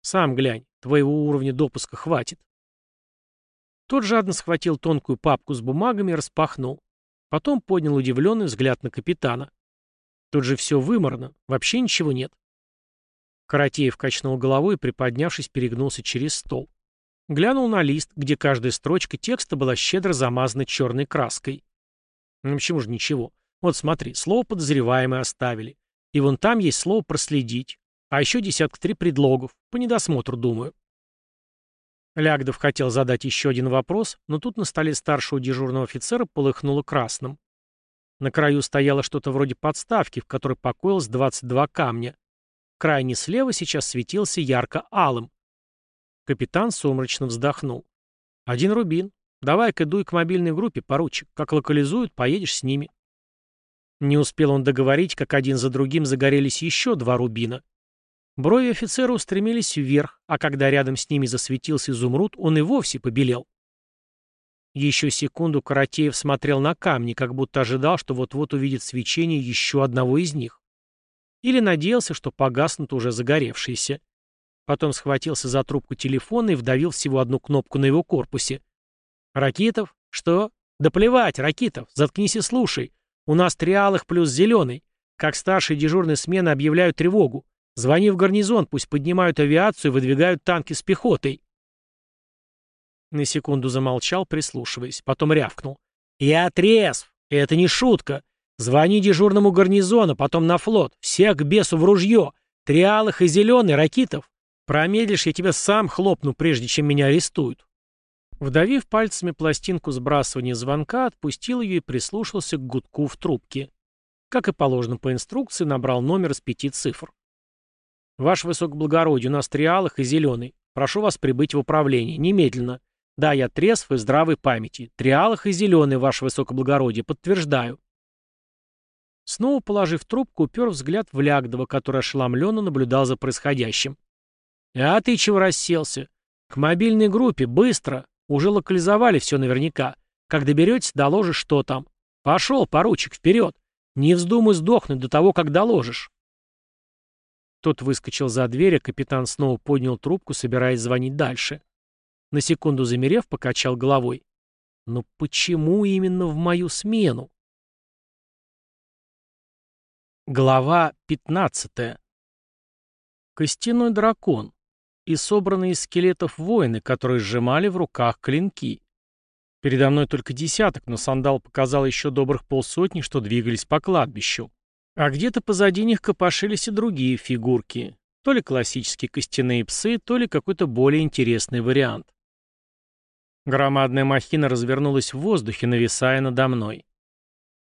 «Сам глянь, твоего уровня допуска хватит». Тот жадно схватил тонкую папку с бумагами и распахнул. Потом поднял удивленный взгляд на капитана. Тут же все выморно, вообще ничего нет. Каратеев качнул головой и, приподнявшись, перегнулся через стол. Глянул на лист, где каждая строчка текста была щедро замазана черной краской. Ну почему же ничего? Вот смотри, слово «подозреваемый» оставили. И вон там есть слово «проследить». А еще десятка три предлогов. По недосмотру, думаю. Лягдов хотел задать еще один вопрос, но тут на столе старшего дежурного офицера полыхнуло красным. На краю стояло что-то вроде подставки, в которой покоилось 22 камня. Крайне слева сейчас светился ярко-алым. Капитан сумрачно вздохнул. «Один рубин. Давай-ка дуй к мобильной группе, поручик. Как локализуют, поедешь с ними». Не успел он договорить, как один за другим загорелись еще два рубина. Брови офицера устремились вверх, а когда рядом с ними засветился изумруд, он и вовсе побелел. Еще секунду Каратеев смотрел на камни, как будто ожидал, что вот-вот увидит свечение еще одного из них. Или надеялся, что погаснут уже загоревшиеся. Потом схватился за трубку телефона и вдавил всего одну кнопку на его корпусе. «Ракитов? Что? Да плевать, Ракитов, заткнись и слушай. У нас триалых плюс зеленый. Как старшие дежурные смены объявляют тревогу. Звони в гарнизон, пусть поднимают авиацию и выдвигают танки с пехотой. На секунду замолчал, прислушиваясь. Потом рявкнул. «Я трезв! Это не шутка! Звони дежурному гарнизону, потом на флот. Всех к бесу в ружье! Триалых и зеленый, ракитов! Промедлишь, я тебя сам хлопну, прежде чем меня арестуют!» Вдавив пальцами пластинку сбрасывания звонка, отпустил ее и прислушался к гудку в трубке. Как и положено по инструкции, набрал номер с пяти цифр. «Ваше высокоблагородие, у нас триалых и зеленый. Прошу вас прибыть в управление. Немедленно. Да, я трезв и здравой памяти. Триалых и зеленый, ваше высокоблагородие. Подтверждаю». Снова положив трубку, упер взгляд в Лягдова, который ошеломленно наблюдал за происходящим. «А ты чего расселся? К мобильной группе, быстро! Уже локализовали все наверняка. Как доберетесь, доложишь, что там. Пошел, поручик, вперед! Не вздумай сдохнуть до того, как доложишь!» Тот выскочил за дверь, а капитан снова поднял трубку, собираясь звонить дальше. На секунду замерев, покачал головой. «Но почему именно в мою смену?» Глава 15. Костяной дракон и собранные из скелетов воины, которые сжимали в руках клинки. Передо мной только десяток, но сандал показал еще добрых полсотни, что двигались по кладбищу. А где-то позади них копошились и другие фигурки. То ли классические костяные псы, то ли какой-то более интересный вариант. Громадная махина развернулась в воздухе, нависая надо мной.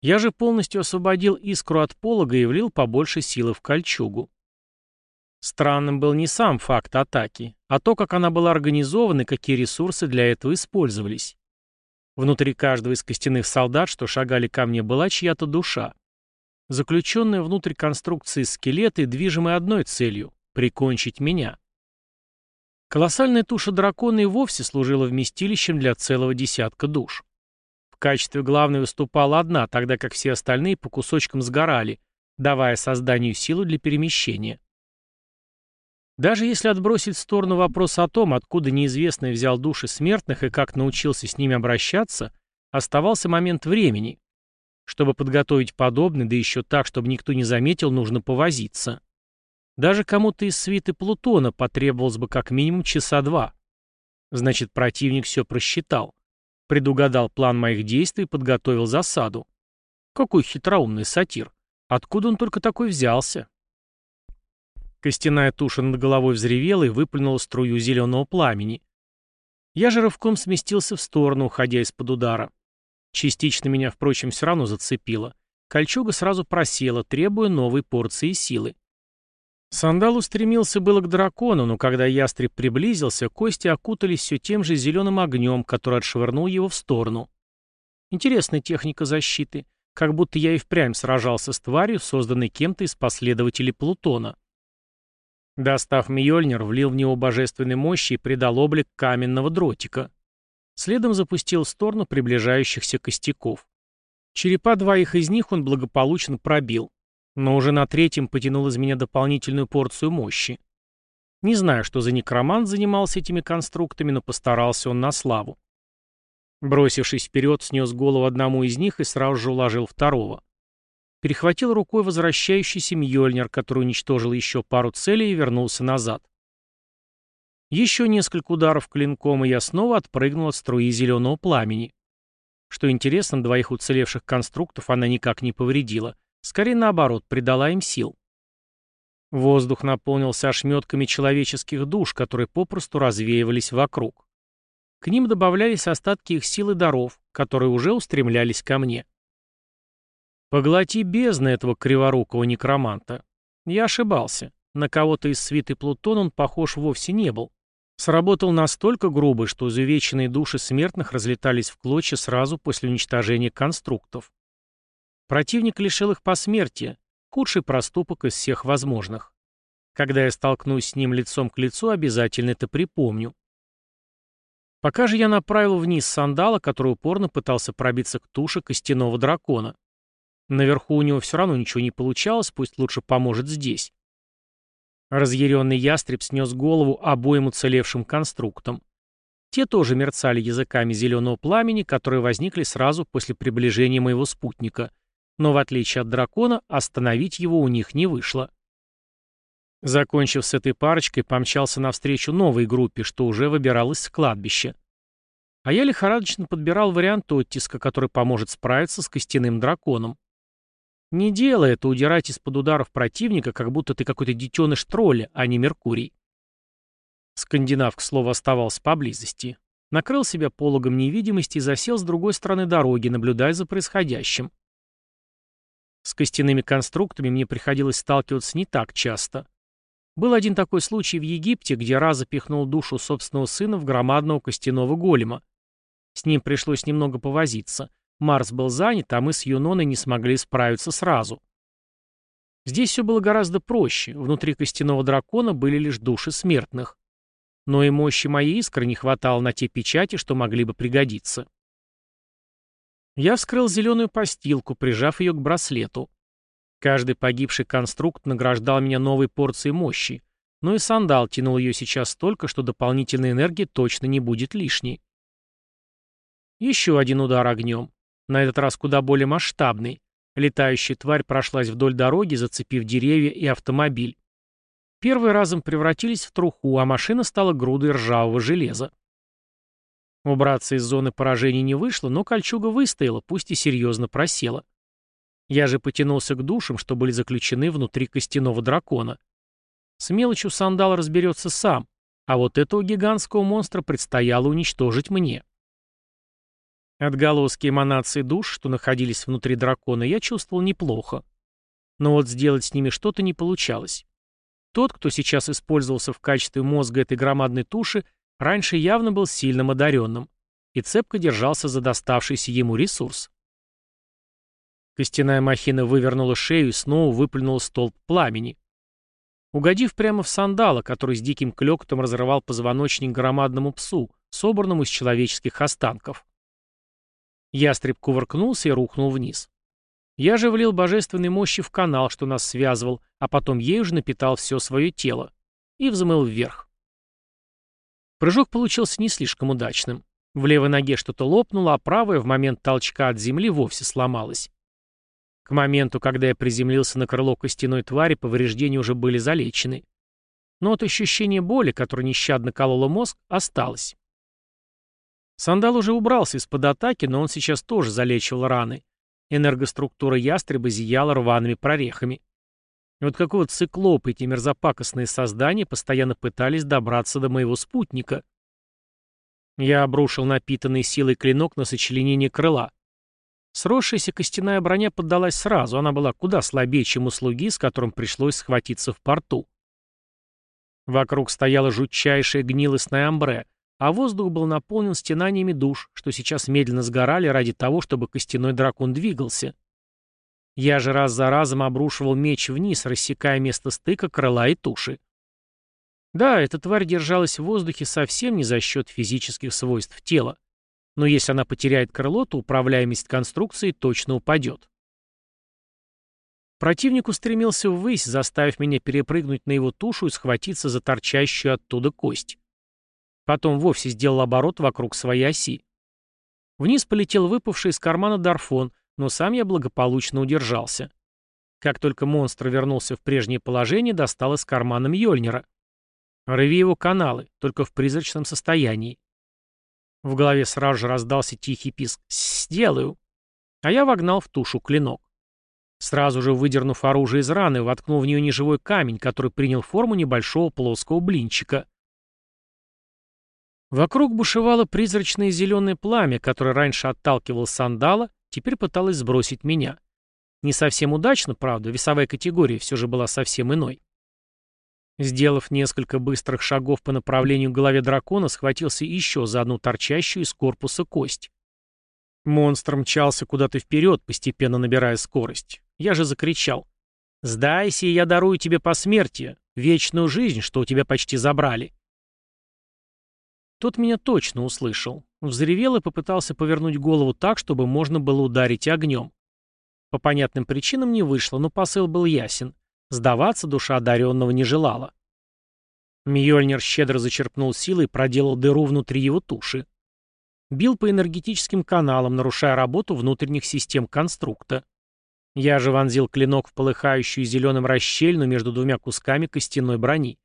Я же полностью освободил искру от полога и влил побольше силы в кольчугу. Странным был не сам факт атаки, а то, как она была организована и какие ресурсы для этого использовались. Внутри каждого из костяных солдат, что шагали ко мне, была чья-то душа. Заключенная внутрь конструкции скелеты, движимые одной целью — прикончить меня. Колоссальная туша дракона и вовсе служила вместилищем для целого десятка душ. Качестве главной выступала одна, тогда как все остальные по кусочкам сгорали, давая созданию силу для перемещения. Даже если отбросить в сторону вопрос о том, откуда неизвестный взял души смертных и как научился с ними обращаться, оставался момент времени. Чтобы подготовить подобный, да еще так, чтобы никто не заметил, нужно повозиться. Даже кому-то из свиты Плутона потребовалось бы как минимум часа два. Значит, противник все просчитал. Предугадал план моих действий и подготовил засаду. Какой хитроумный сатир. Откуда он только такой взялся? Костяная туша над головой взревела и выплюнула струю зеленого пламени. Я же рывком сместился в сторону, уходя из-под удара. Частично меня, впрочем, все равно зацепило. Кольчуга сразу просела, требуя новой порции силы. Сандал устремился было к дракону, но когда ястреб приблизился, кости окутались все тем же зеленым огнем, который отшвырнул его в сторону. Интересная техника защиты. Как будто я и впрямь сражался с тварью, созданной кем-то из последователей Плутона. Достав Мьёльнир, влил в него божественной мощи и придал облик каменного дротика. Следом запустил в сторону приближающихся костяков. Черепа двоих из них он благополучно пробил, но уже на третьем потянул из меня дополнительную порцию мощи. Не знаю, что за некромант занимался этими конструктами, но постарался он на славу. Бросившись вперед, снес голову одному из них и сразу же уложил второго. Перехватил рукой возвращающийся Мьёльнир, который уничтожил еще пару целей и вернулся назад. Еще несколько ударов клинком, и я снова отпрыгнул от струи зеленого пламени. Что интересно, двоих уцелевших конструктов она никак не повредила. Скорее наоборот, придала им сил. Воздух наполнился ошметками человеческих душ, которые попросту развеивались вокруг. К ним добавлялись остатки их сил и даров, которые уже устремлялись ко мне. Поглоти бездны этого криворукого некроманта. Я ошибался. На кого-то из свиты Плутон он похож вовсе не был. Сработал настолько грубо, что изувеченные души смертных разлетались в клочья сразу после уничтожения конструктов. Противник лишил их посмертия, худший проступок из всех возможных. Когда я столкнусь с ним лицом к лицу, обязательно это припомню. Пока же я направил вниз сандала, который упорно пытался пробиться к туше костяного дракона. Наверху у него все равно ничего не получалось, пусть лучше поможет здесь. Разъяренный ястреб снес голову обоим уцелевшим конструктам. Те тоже мерцали языками зеленого пламени, которые возникли сразу после приближения моего спутника. Но в отличие от дракона, остановить его у них не вышло. Закончив с этой парочкой, помчался навстречу новой группе, что уже выбиралась с кладбища. А я лихорадочно подбирал вариант оттиска, который поможет справиться с костяным драконом. Не делай это удирать из-под ударов противника, как будто ты какой-то детеныш тролля, а не Меркурий. Скандинав, к слову, оставался поблизости. Накрыл себя пологом невидимости и засел с другой стороны дороги, наблюдая за происходящим. С костяными конструктами мне приходилось сталкиваться не так часто. Был один такой случай в Египте, где Ра запихнул душу собственного сына в громадного костяного голема. С ним пришлось немного повозиться — Марс был занят, а мы с Юноной не смогли справиться сразу. Здесь все было гораздо проще. Внутри костяного дракона были лишь души смертных. Но и мощи моей искры не хватало на те печати, что могли бы пригодиться. Я вскрыл зеленую постилку, прижав ее к браслету. Каждый погибший конструкт награждал меня новой порцией мощи, но и сандал тянул ее сейчас столько, что дополнительной энергии точно не будет лишней. Еще один удар огнем. На этот раз куда более масштабный. Летающая тварь прошлась вдоль дороги, зацепив деревья и автомобиль. Первые разом превратились в труху, а машина стала грудой ржавого железа. Убраться из зоны поражения не вышло, но кольчуга выстояла, пусть и серьезно просела. Я же потянулся к душам, что были заключены внутри костяного дракона. С мелочью сандал разберется сам, а вот этого гигантского монстра предстояло уничтожить мне. Отголоски эманации душ, что находились внутри дракона, я чувствовал неплохо. Но вот сделать с ними что-то не получалось. Тот, кто сейчас использовался в качестве мозга этой громадной туши, раньше явно был сильным одаренным и цепко держался за доставшийся ему ресурс. Костяная махина вывернула шею и снова выплюнула столб пламени. Угодив прямо в сандала, который с диким клёкотом разрывал позвоночник громадному псу, собранному из человеческих останков. Ястреб кувыркнулся и рухнул вниз. Я же влил божественной мощи в канал, что нас связывал, а потом ею же напитал все свое тело. И взмыл вверх. Прыжок получился не слишком удачным. В левой ноге что-то лопнуло, а правая в момент толчка от земли вовсе сломалась. К моменту, когда я приземлился на крыло костяной твари, повреждения уже были залечены. Но от ощущения боли, которое нещадно кололо мозг, осталось. Сандал уже убрался из-под атаки, но он сейчас тоже залечивал раны. Энергоструктура ястреба зияла рваными прорехами. И вот какого циклопа эти мерзопакостные создания постоянно пытались добраться до моего спутника. Я обрушил напитанный силой клинок на сочленение крыла. Сросшаяся костяная броня поддалась сразу, она была куда слабее, чем у слуги, с которым пришлось схватиться в порту. Вокруг стояла жутчайшая гнилостная амбре, а воздух был наполнен стенаниями душ, что сейчас медленно сгорали ради того, чтобы костяной дракон двигался. Я же раз за разом обрушивал меч вниз, рассекая место стыка крыла и туши. Да, эта тварь держалась в воздухе совсем не за счет физических свойств тела. Но если она потеряет крыло, то управляемость конструкции точно упадет. Противник устремился ввысь, заставив меня перепрыгнуть на его тушу и схватиться за торчащую оттуда кость. Потом вовсе сделал оборот вокруг своей оси. Вниз полетел выпавший из кармана Дарфон, но сам я благополучно удержался. Как только монстр вернулся в прежнее положение, достал из кармана Мьёльнира. «Рыви его каналы, только в призрачном состоянии». В голове сразу же раздался тихий писк «Сделаю!» А я вогнал в тушу клинок. Сразу же выдернув оружие из раны, воткнул в нее неживой камень, который принял форму небольшого плоского блинчика. Вокруг бушевало призрачное зеленое пламя, которое раньше отталкивало сандала, теперь пыталось сбросить меня. Не совсем удачно, правда, весовая категория все же была совсем иной. Сделав несколько быстрых шагов по направлению к голове дракона, схватился еще за одну торчащую из корпуса кость. Монстр мчался куда-то вперед, постепенно набирая скорость. Я же закричал. «Сдайся, я дарую тебе посмертие, вечную жизнь, что у тебя почти забрали». Тот меня точно услышал. Взревел и попытался повернуть голову так, чтобы можно было ударить огнем. По понятным причинам не вышло, но посыл был ясен. Сдаваться душа одаренного не желала. Мьёльнир щедро зачерпнул силой и проделал дыру внутри его туши. Бил по энергетическим каналам, нарушая работу внутренних систем конструкта. Я же вонзил клинок в полыхающую зеленым расщельну между двумя кусками костяной брони.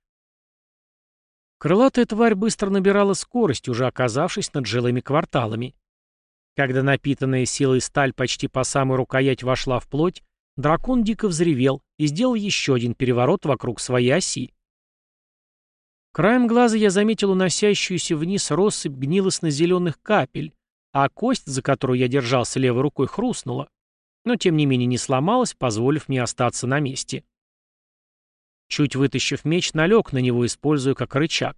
Крылатая тварь быстро набирала скорость, уже оказавшись над жилыми кварталами. Когда напитанная силой сталь почти по самой рукоять вошла в плоть, дракон дико взревел и сделал еще один переворот вокруг своей оси. Краем глаза я заметил уносящуюся вниз россыпь гнилостно-зеленых капель, а кость, за которую я держался левой рукой, хрустнула, но тем не менее не сломалась, позволив мне остаться на месте. Чуть вытащив меч, налег на него, используя как рычаг.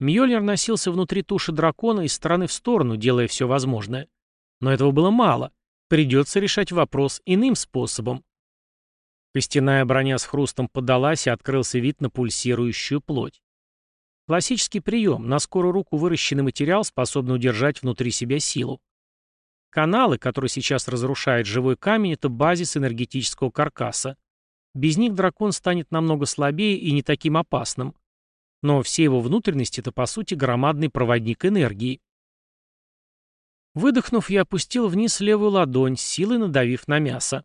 Мьёльнир носился внутри туши дракона из стороны в сторону, делая все возможное. Но этого было мало. Придется решать вопрос иным способом. Костяная броня с хрустом подалась, и открылся вид на пульсирующую плоть. Классический прием. На скорую руку выращенный материал способен удержать внутри себя силу. Каналы, которые сейчас разрушает живой камень, это базис энергетического каркаса. Без них дракон станет намного слабее и не таким опасным. Но все его внутренности — это, по сути, громадный проводник энергии. Выдохнув, я опустил вниз левую ладонь, силой надавив на мясо.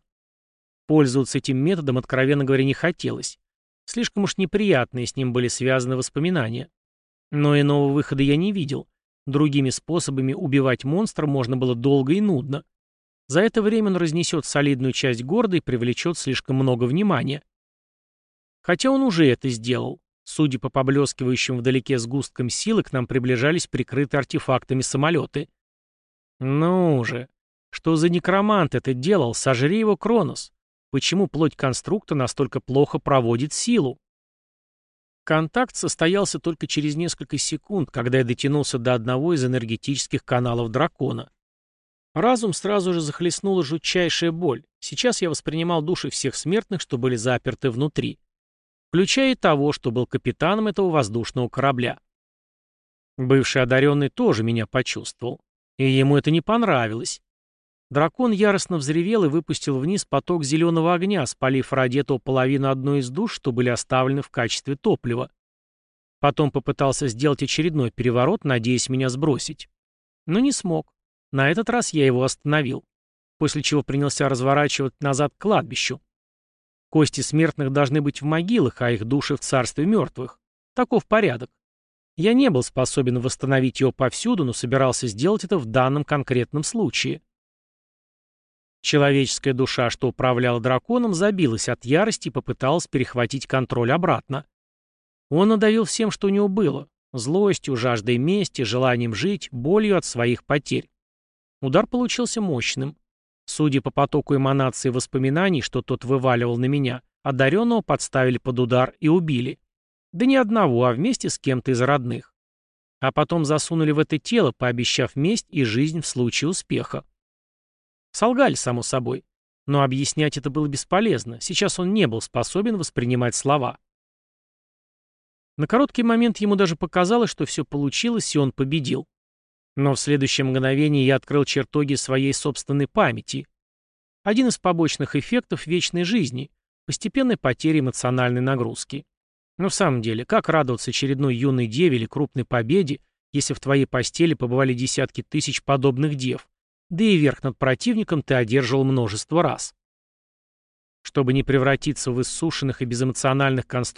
Пользоваться этим методом, откровенно говоря, не хотелось. Слишком уж неприятные с ним были связаны воспоминания. Но иного выхода я не видел. Другими способами убивать монстра можно было долго и нудно. За это время он разнесет солидную часть города и привлечет слишком много внимания. Хотя он уже это сделал. Судя по поблескивающим вдалеке сгусткам силы, к нам приближались прикрытые артефактами самолеты. Ну же, что за некромант это делал? Сожри его, Кронос. Почему плоть конструкта настолько плохо проводит силу? Контакт состоялся только через несколько секунд, когда я дотянулся до одного из энергетических каналов дракона. Разум сразу же захлестнула жутчайшая боль. Сейчас я воспринимал души всех смертных, что были заперты внутри. Включая и того, что был капитаном этого воздушного корабля. Бывший одаренный тоже меня почувствовал. И ему это не понравилось. Дракон яростно взревел и выпустил вниз поток зеленого огня, спалив ради этого половину одной из душ, что были оставлены в качестве топлива. Потом попытался сделать очередной переворот, надеясь меня сбросить. Но не смог. На этот раз я его остановил, после чего принялся разворачивать назад к кладбищу. Кости смертных должны быть в могилах, а их души в царстве мертвых. Таков порядок. Я не был способен восстановить его повсюду, но собирался сделать это в данном конкретном случае. Человеческая душа, что управляла драконом, забилась от ярости и попыталась перехватить контроль обратно. Он надавил всем, что у него было. Злостью, жаждой мести, желанием жить, болью от своих потерь. Удар получился мощным. Судя по потоку эманации воспоминаний, что тот вываливал на меня, одаренного подставили под удар и убили. Да не одного, а вместе с кем-то из родных. А потом засунули в это тело, пообещав месть и жизнь в случае успеха. Солгали, само собой. Но объяснять это было бесполезно. Сейчас он не был способен воспринимать слова. На короткий момент ему даже показалось, что все получилось, и он победил. Но в следующее мгновение я открыл чертоги своей собственной памяти. Один из побочных эффектов вечной жизни – постепенной потери эмоциональной нагрузки. Но в самом деле, как радоваться очередной юной деве или крупной победе, если в твоей постели побывали десятки тысяч подобных дев, да и верх над противником ты одерживал множество раз. Чтобы не превратиться в иссушенных и безэмоциональных конструктов,